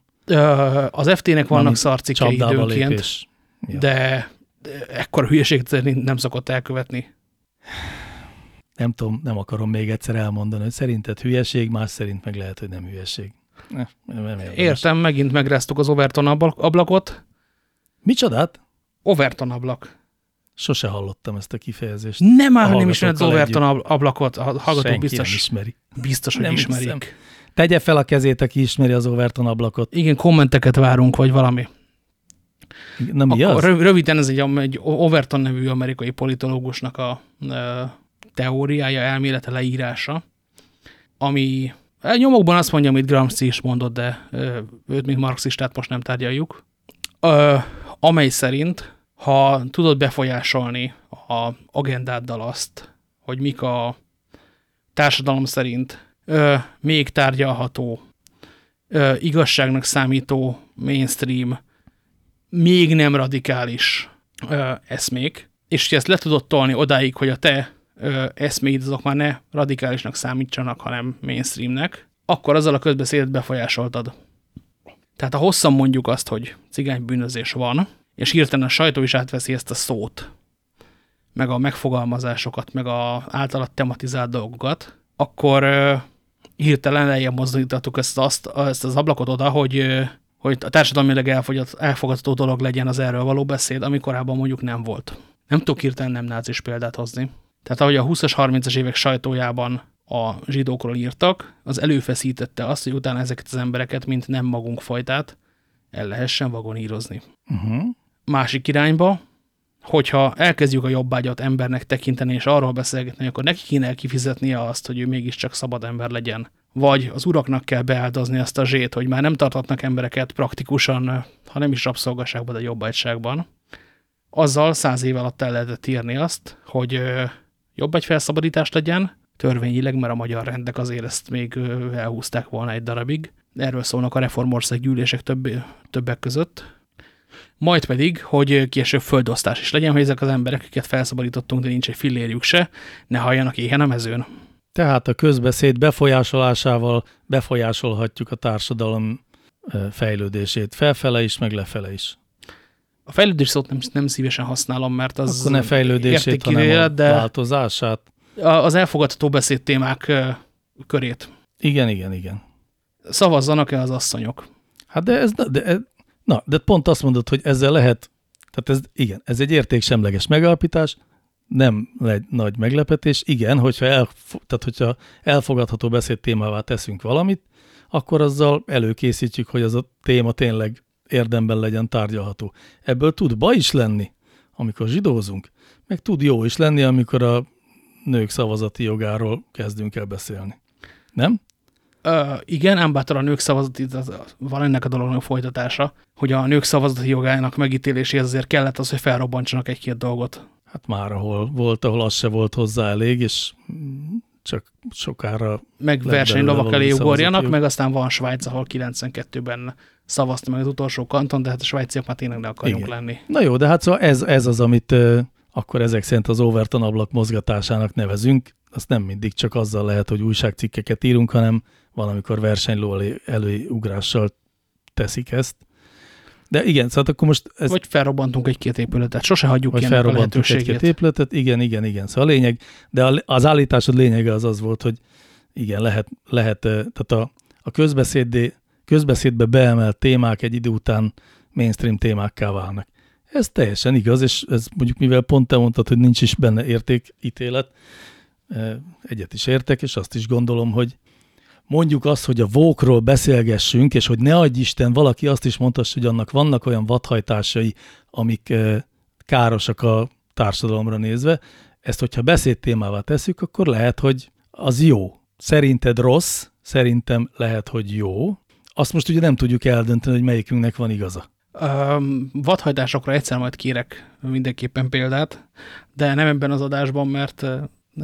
Az FT-nek vannak szarcikkei időnként, ja. de ekkor hülyeséget nem szokott elkövetni. Nem tudom, nem akarom még egyszer elmondani, hogy szerinted hülyeség, más szerint meg lehet, hogy nem hülyeség. Ne, nem Értem, megint megráztuk az Overton ablakot. Micsodát? Overton ablak. Sose hallottam ezt a kifejezést. Nem már, nem ismered az Overton ablakot. A hallgatók biztos, nem ismeri. biztos, hogy nem ismerik. Hiszem. Tegye fel a kezét, aki ismeri az Overton ablakot. Igen, kommenteket várunk, vagy valami. Na mi Akkor az? röv- Röviden ez egy, egy Overton nevű amerikai politológusnak a teóriája, elmélete, leírása, ami e, nyomokban azt mondja, amit Gramsci is mondott, de őt, mint marxistát most nem tárgyaljuk, ö, amely szerint, ha tudod befolyásolni a agendáddal azt, hogy mik a társadalom szerint ö, még tárgyalható, ö, igazságnak számító mainstream, még nem radikális ö, eszmék, és hogy ezt le tudod tolni odáig, hogy a te eszméid azok már ne radikálisnak számítsanak, hanem mainstreamnek, akkor azzal a közbeszédet befolyásoltad. Tehát ha hosszan mondjuk azt, hogy cigánybűnözés van, és hirtelen a sajtó is átveszi ezt a szót, meg a megfogalmazásokat, meg a általad tematizált dolgokat, akkor hirtelen lejjebb mozdítottuk ezt, azt, ezt az ablakot oda, hogy, hogy a társadalmilag elfogyat, elfogadható dolog legyen az erről való beszéd, ami korábban mondjuk nem volt. Nem tudok hirtelen nem názis példát hozni. Tehát ahogy a 20-as, 30-as évek sajtójában a zsidókról írtak, az előfeszítette azt, hogy utána ezeket az embereket, mint nem magunk fajtát, el lehessen vagonírozni. Uh -huh. Másik irányba, hogyha elkezdjük a jobbágyat embernek tekinteni, és arról beszélgetni, akkor neki kéne kifizetnie azt, hogy ő mégiscsak szabad ember legyen. Vagy az uraknak kell beáldozni azt a zsét, hogy már nem tartatnak embereket praktikusan, ha nem is rabszolgaságban, de jobbágyságban. Azzal száz év alatt el lehetett írni azt, hogy jobb egy felszabadítás legyen, törvényileg, mert a magyar rendek azért ezt még elhúzták volna egy darabig. Erről szólnak a reformország gyűlések több, többek között. Majd pedig, hogy később földosztás is legyen, hogy ezek az emberek, akiket felszabadítottunk, de nincs egy fillérjük se, ne halljanak éhen a mezőn. Tehát a közbeszéd befolyásolásával befolyásolhatjuk a társadalom fejlődését, felfele is, meg lefele is. A fejlődés szót nem, nem szívesen használom, mert az Akkor ne fejlődését, hanem élet, de változását. Az elfogadható beszéd témák körét. Igen, igen, igen. Szavazzanak-e az asszonyok? Hát de ez, de, na, de pont azt mondod, hogy ezzel lehet, tehát ez, igen, ez egy értéksemleges megalapítás, nem egy nagy meglepetés. Igen, hogyha, el, tehát hogyha elfogadható beszéd témává teszünk valamit, akkor azzal előkészítjük, hogy az a téma tényleg érdemben legyen tárgyalható. Ebből tud baj is lenni, amikor zsidózunk, meg tud jó is lenni, amikor a nők szavazati jogáról kezdünk el beszélni. Nem? Ö, igen, ám bátor a nők szavazati, van ennek a dolognak folytatása, hogy a nők szavazati jogának megítéléséhez azért kellett az, hogy felrobbantsanak egy-két dolgot. Hát már ahol volt, ahol az se volt hozzá elég, és csak sokára... Meg versenylovak elé ugorjanak, meg aztán van Svájc, ahol 92-ben szavazta meg az utolsó kanton, de hát a svájciak már tényleg ne akarjunk Igen. lenni. Na jó, de hát szóval ez, ez az, amit uh, akkor ezek szerint az Overton ablak mozgatásának nevezünk. Azt nem mindig csak azzal lehet, hogy újságcikkeket írunk, hanem valamikor versenyló elé, előugrással teszik ezt. De igen, szóval akkor most... Ez, vagy felrobbantunk egy-két épületet, sose hagyjuk vagy ki felrobbantunk egy-két épületet, igen, igen, igen. Szóval a lényeg, de az állításod lényege az az volt, hogy igen, lehet, lehet tehát a, a közbeszéd, közbeszédbe beemelt témák egy idő után mainstream témákká válnak. Ez teljesen igaz, és ez mondjuk mivel pont te mondtad, hogy nincs is benne értékítélet, egyet is értek, és azt is gondolom, hogy mondjuk azt, hogy a vókról beszélgessünk, és hogy ne adj Isten, valaki azt is mondhassa, hogy annak vannak olyan vadhajtásai, amik károsak a társadalomra nézve, ezt, hogyha beszédtémává tesszük, akkor lehet, hogy az jó. Szerinted rossz, szerintem lehet, hogy jó. Azt most ugye nem tudjuk eldönteni, hogy melyikünknek van igaza. Um, vadhajtásokra egyszer majd kérek mindenképpen példát, de nem ebben az adásban, mert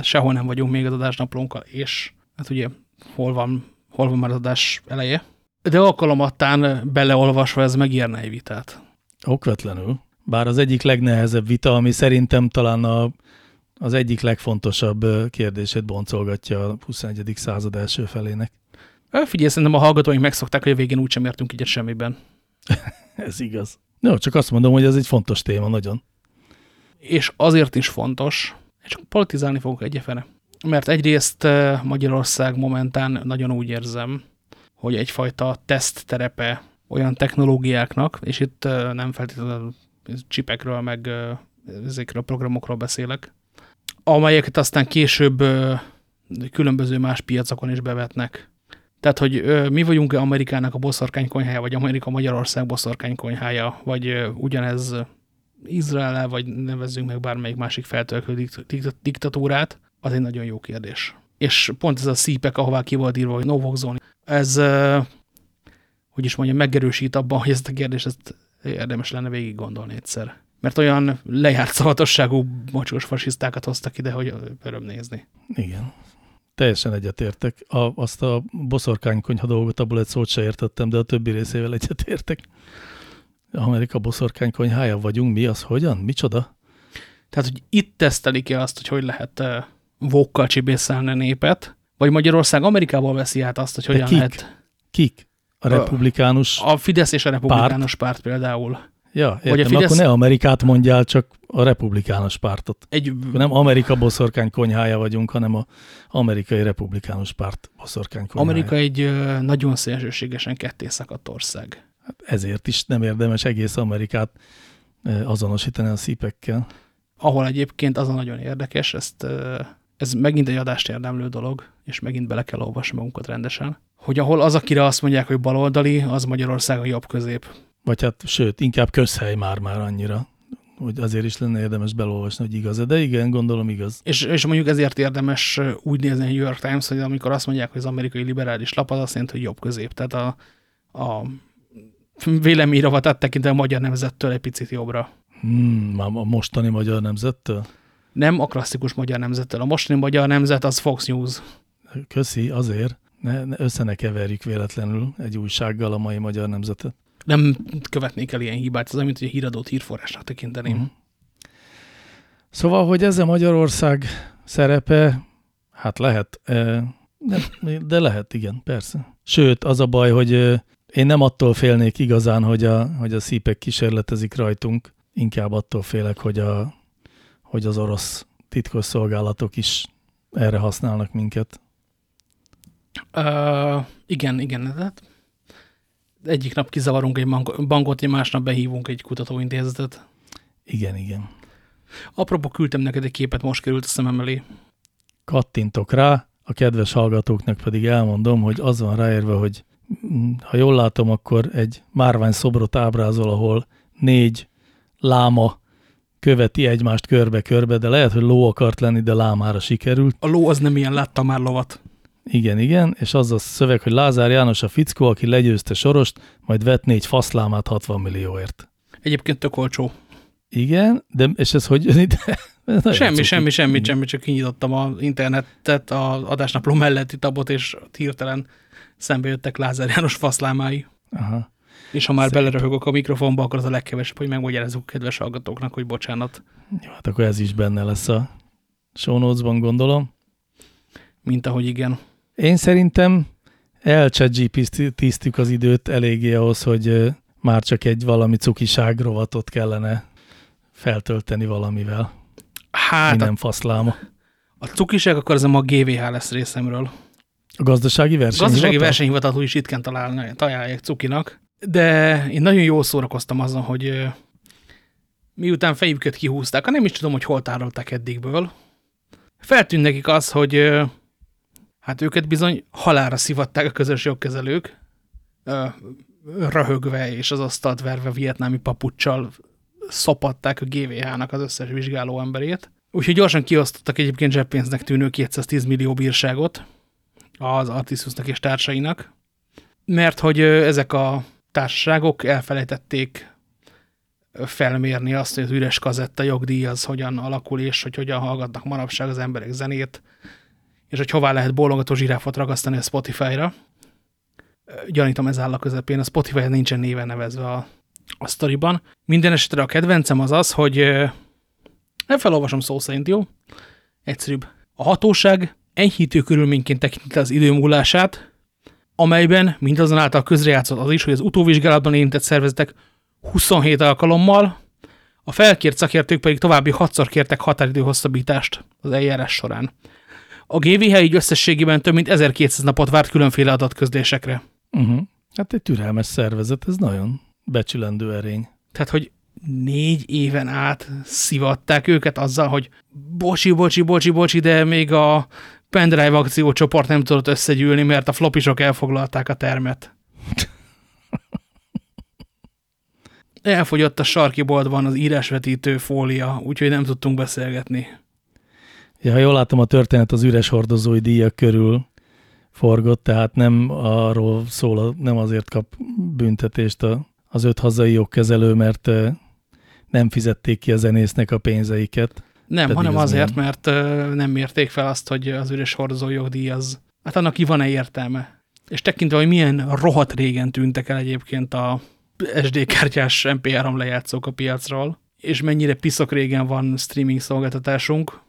sehol nem vagyunk még az adásnaplónkkal, és hát ugye hol van, hol van már az adás eleje. De alkalomattán beleolvasva ez megírna egy vitát. Okvetlenül. Bár az egyik legnehezebb vita, ami szerintem talán a, az egyik legfontosabb kérdését boncolgatja a 21. század első felének. Figyelj, szerintem a hallgatóink megszokták, hogy a végén úgysem értünk egyet semmiben. ez igaz. No, csak azt mondom, hogy ez egy fontos téma nagyon. És azért is fontos, csak politizálni fogok egyefene. Mert egyrészt Magyarország momentán nagyon úgy érzem, hogy egyfajta tesztterepe olyan technológiáknak, és itt nem feltétlenül csipekről, meg ezekről a programokról beszélek, amelyeket aztán később különböző más piacokon is bevetnek. Tehát, hogy mi vagyunk-e Amerikának a boszorkánykonyhája, vagy Amerika Magyarország boszorkánykonyhája, vagy ugyanez Izrael, vagy nevezzünk meg bármelyik másik feltölkő diktatúrát, az egy nagyon jó kérdés. És pont ez a szípek, ahová ki volt írva, hogy no walk zone, ez, hogy is mondjam, megerősít abban, hogy ezt a kérdést ezt érdemes lenne végig gondolni egyszer. Mert olyan lejárt szavatosságú mocskos fasisztákat hoztak ide, hogy öröm nézni. Igen. Teljesen egyetértek. A, azt a boszorkánykonyha dolgot, abból egy szót se értettem, de a többi részével egyetértek. Amerika boszorkánykonyhája vagyunk, mi az, hogyan, micsoda? Tehát, hogy itt tesztelik-e azt, hogy hogy lehet vókkal csibészelni a népet, vagy Magyarország Amerikából veszi át azt, hogy hogyan kik? lehet... Kik? A republikánus A Fidesz és a republikánus párt, párt például. Ja, értem, a Fidesz- akkor ne Amerikát mondjál, csak a republikánus pártot. Egy, Akkor nem Amerika boszorkány konyhája vagyunk, hanem a amerikai republikánus párt boszorkány konyhája. Amerika egy nagyon szélsőségesen ketté szakadt ország. Hát ezért is nem érdemes egész Amerikát azonosítani a szípekkel. ahol egyébként az a nagyon érdekes, ezt, ez megint egy adást érdemlő dolog, és megint bele kell olvasni magunkat rendesen, hogy ahol az, akire azt mondják, hogy baloldali, az Magyarország a jobb közép. Vagy hát, sőt, inkább közhely már-már annyira, hogy azért is lenne érdemes belolvasni, hogy igaz -e. De igen, gondolom igaz. És, és mondjuk ezért érdemes úgy nézni a New York Times, hogy amikor azt mondják, hogy az amerikai liberális lap, az azt jelenti, hogy jobb közép. Tehát a, a véleményravatát tekintve a magyar nemzettől egy picit jobbra. Hmm, a mostani magyar nemzettől? Nem a klasszikus magyar nemzettől. A mostani magyar nemzet az Fox News. Köszi, azért. Ne, ne, össze ne keverjük véletlenül egy újsággal a mai magyar nemzetet. Nem követnék el ilyen hibát, olyan, mint hogy a híradót hírforrásnak tekinteném. Mhm. Szóval, hogy ez a Magyarország szerepe, hát lehet, eh, de, de lehet, igen, persze. Sőt, az a baj, hogy én nem attól félnék igazán, hogy a, hogy a szípek kísérletezik rajtunk, inkább attól félek, hogy, a, hogy az orosz titkos szolgálatok is erre használnak minket. Uh, igen, igen. Tehát egyik nap kizavarunk egy bank- bankot, egy másnap behívunk egy kutatóintézetet. Igen, igen. Apropó, küldtem neked egy képet, most került a szemem elé. Kattintok rá, a kedves hallgatóknak pedig elmondom, hogy az van ráérve, hogy ha jól látom, akkor egy márvány szobrot ábrázol, ahol négy láma követi egymást körbe-körbe, de lehet, hogy ló akart lenni, de lámára sikerült. A ló az nem ilyen, láttam már lovat. Igen, igen, és az a szöveg, hogy Lázár János a fickó, aki legyőzte Sorost, majd vett négy faszlámát 60 millióért. Egyébként tök olcsó. Igen, de és ez hogy jön ide? Semmi, cuki. semmi, semmi, semmi, csak kinyitottam a internetet, a adásnapló melletti tabot, és hirtelen szembe jöttek Lázár János faszlámái. Aha. És ha már Szép. beleröhögök a mikrofonba, akkor az a legkevesebb, hogy megmagyarázzuk kedves hallgatóknak, hogy bocsánat, Jó, hát akkor ez is benne lesz a show notes-ban, gondolom. mint ahogy igen. Én szerintem elchatgpt az időt eléggé ahhoz, hogy már csak egy valami cukiság rovatot kellene feltölteni valamivel. Hát Mi a, faszláma. a cukiság akkor ez a ma GVH lesz részemről. A gazdasági A verseny. gazdasági versenyhivatal is itt kell találni, találják cukinak, de én nagyon jól szórakoztam azon, hogy miután fejüket kihúzták, nem is tudom, hogy hol tárolták eddigből, feltűnt nekik az, hogy hát őket bizony halára szivatták a közös jogkezelők, röhögve és az asztalt verve vietnámi papuccsal szopatták a GVH-nak az összes vizsgáló emberét. Úgyhogy gyorsan kiosztottak egyébként zseppénznek tűnő 210 millió bírságot az Artisusnak és társainak, mert hogy ezek a társaságok elfelejtették felmérni azt, hogy az üres kazetta jogdíj az hogyan alakul, és hogy hogyan hallgatnak manapság az emberek zenét, és hogy hová lehet bólogató zsiráfot ragasztani a Spotify-ra. Gyanítom, ez áll a közepén. A Spotify nincsen néven nevezve a, a sztoriban. Minden esetre a kedvencem az az, hogy nem felolvasom szó szerint, jó? Egyszerűbb. A hatóság enyhítő körülményként tekinti az idő múlását, amelyben mindazonáltal közrejátszott az is, hogy az utóvizsgálatban érintett szervezetek 27 alkalommal, a felkért szakértők pedig további 6-szor kértek határidő hosszabbítást az eljárás során. A GVH így összességében több mint 1200 napot várt különféle adatközlésekre. Uh-huh. Hát egy türelmes szervezet, ez nagyon becsülendő erény. Tehát, hogy négy éven át szivatták őket azzal, hogy bocsi, bocsi, bocsi, bocsi, de még a pendrive akciócsoport nem tudott összegyűlni, mert a flopisok elfoglalták a termet. Elfogyott a sarki boltban az írásvetítő fólia, úgyhogy nem tudtunk beszélgetni. Ja, ha jól látom, a történet az üres hordozói díjak körül forgott, tehát nem arról szól, nem azért kap büntetést az öt hazai jogkezelő, mert nem fizették ki a zenésznek a pénzeiket. Nem, Pedig hanem az azért, milyen... mert nem mérték fel azt, hogy az üres hordozó jogdíj az, hát annak ki van-e értelme. És tekintve, hogy milyen rohadt régen tűntek el egyébként a SD kártyás MP3 lejátszók a piacról, és mennyire piszok régen van streaming szolgáltatásunk,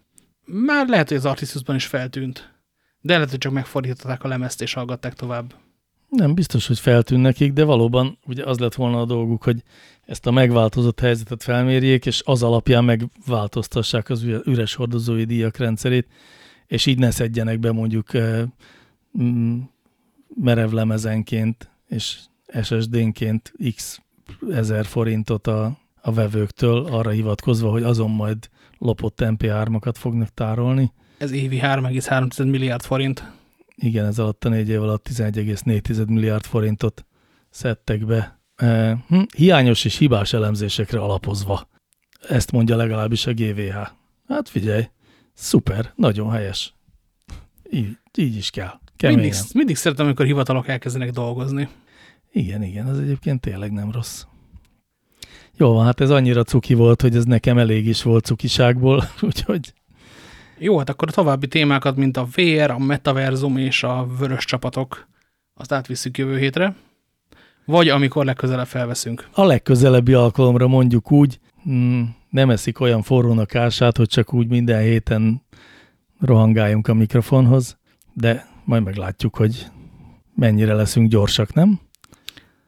már lehet, hogy az Artisusban is feltűnt. De lehet, hogy csak megfordították a lemezt és hallgatták tovább. Nem biztos, hogy feltűn nekik, de valóban ugye az lett volna a dolguk, hogy ezt a megváltozott helyzetet felmérjék, és az alapján megváltoztassák az üres hordozói díjak rendszerét, és így ne szedjenek be mondjuk eh, mm, merevlemezenként és SSD-nként x ezer forintot a, a vevőktől arra hivatkozva, hogy azon majd lopott MP3-okat fognak tárolni. Ez évi 3,3 milliárd forint. Igen, ez alatt a négy év alatt 11,4 milliárd forintot szedtek be. Hm, hiányos és hibás elemzésekre alapozva. Ezt mondja legalábbis a GVH. Hát figyelj, szuper, nagyon helyes. Így, így is kell. Mindig, mindig szeretem, amikor hivatalok elkezdenek dolgozni. Igen, igen, az egyébként tényleg nem rossz. Jó van, hát ez annyira cuki volt, hogy ez nekem elég is volt cukiságból, úgyhogy... Jó, hát akkor a további témákat, mint a VR, a metaverzum és a vörös csapatok, azt átvisszük jövő hétre. Vagy amikor legközelebb felveszünk. A legközelebbi alkalomra mondjuk úgy, mm, nem eszik olyan forrónak ását, hogy csak úgy minden héten rohangáljunk a mikrofonhoz, de majd meglátjuk, hogy mennyire leszünk gyorsak, nem?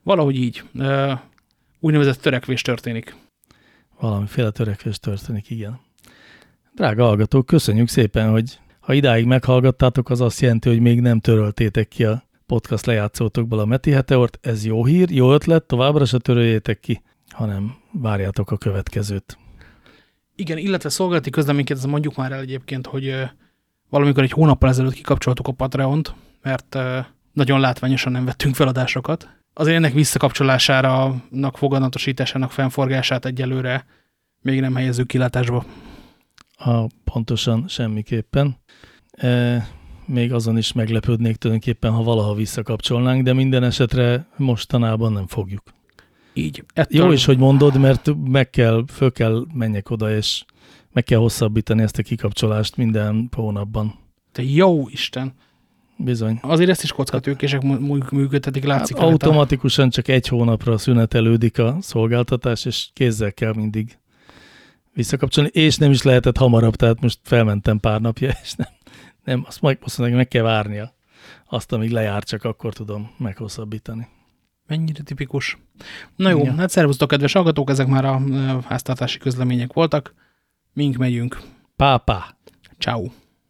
Valahogy így úgynevezett törekvés történik. Valamiféle törekvés történik, igen. Drága hallgatók, köszönjük szépen, hogy ha idáig meghallgattátok, az azt jelenti, hogy még nem töröltétek ki a podcast lejátszótokból a Meti Heteort. Ez jó hír, jó ötlet, továbbra se töröljétek ki, hanem várjátok a következőt. Igen, illetve szolgálati közleményként, ez mondjuk már el egyébként, hogy valamikor egy hónappal ezelőtt kikapcsoltuk a Patreont, mert nagyon látványosan nem vettünk feladásokat, azért ennek visszakapcsolására, foganatosításának fennforgását egyelőre még nem helyezzük kilátásba. A, pontosan semmiképpen. E, még azon is meglepődnék tulajdonképpen, ha valaha visszakapcsolnánk, de minden esetre mostanában nem fogjuk. Így. Ettől... Jó is, hogy mondod, mert meg kell, föl kell menjek oda, és meg kell hosszabbítani ezt a kikapcsolást minden hónapban. Te jó Isten! Bizony. Azért ezt is kockatőkések működtetik, látszik. Hát automatikusan csak egy hónapra szünetelődik a szolgáltatás, és kézzel kell mindig visszakapcsolni, és nem is lehetett hamarabb, tehát most felmentem pár napja, és nem, nem azt majd mondják, meg kell várnia. Azt, amíg lejár, csak akkor tudom meghosszabbítani. Mennyire tipikus. Na jó, ja. hát szervusztok, kedves hallgatók, ezek már a háztartási közlemények voltak. Mink megyünk. Pápá. Ciao.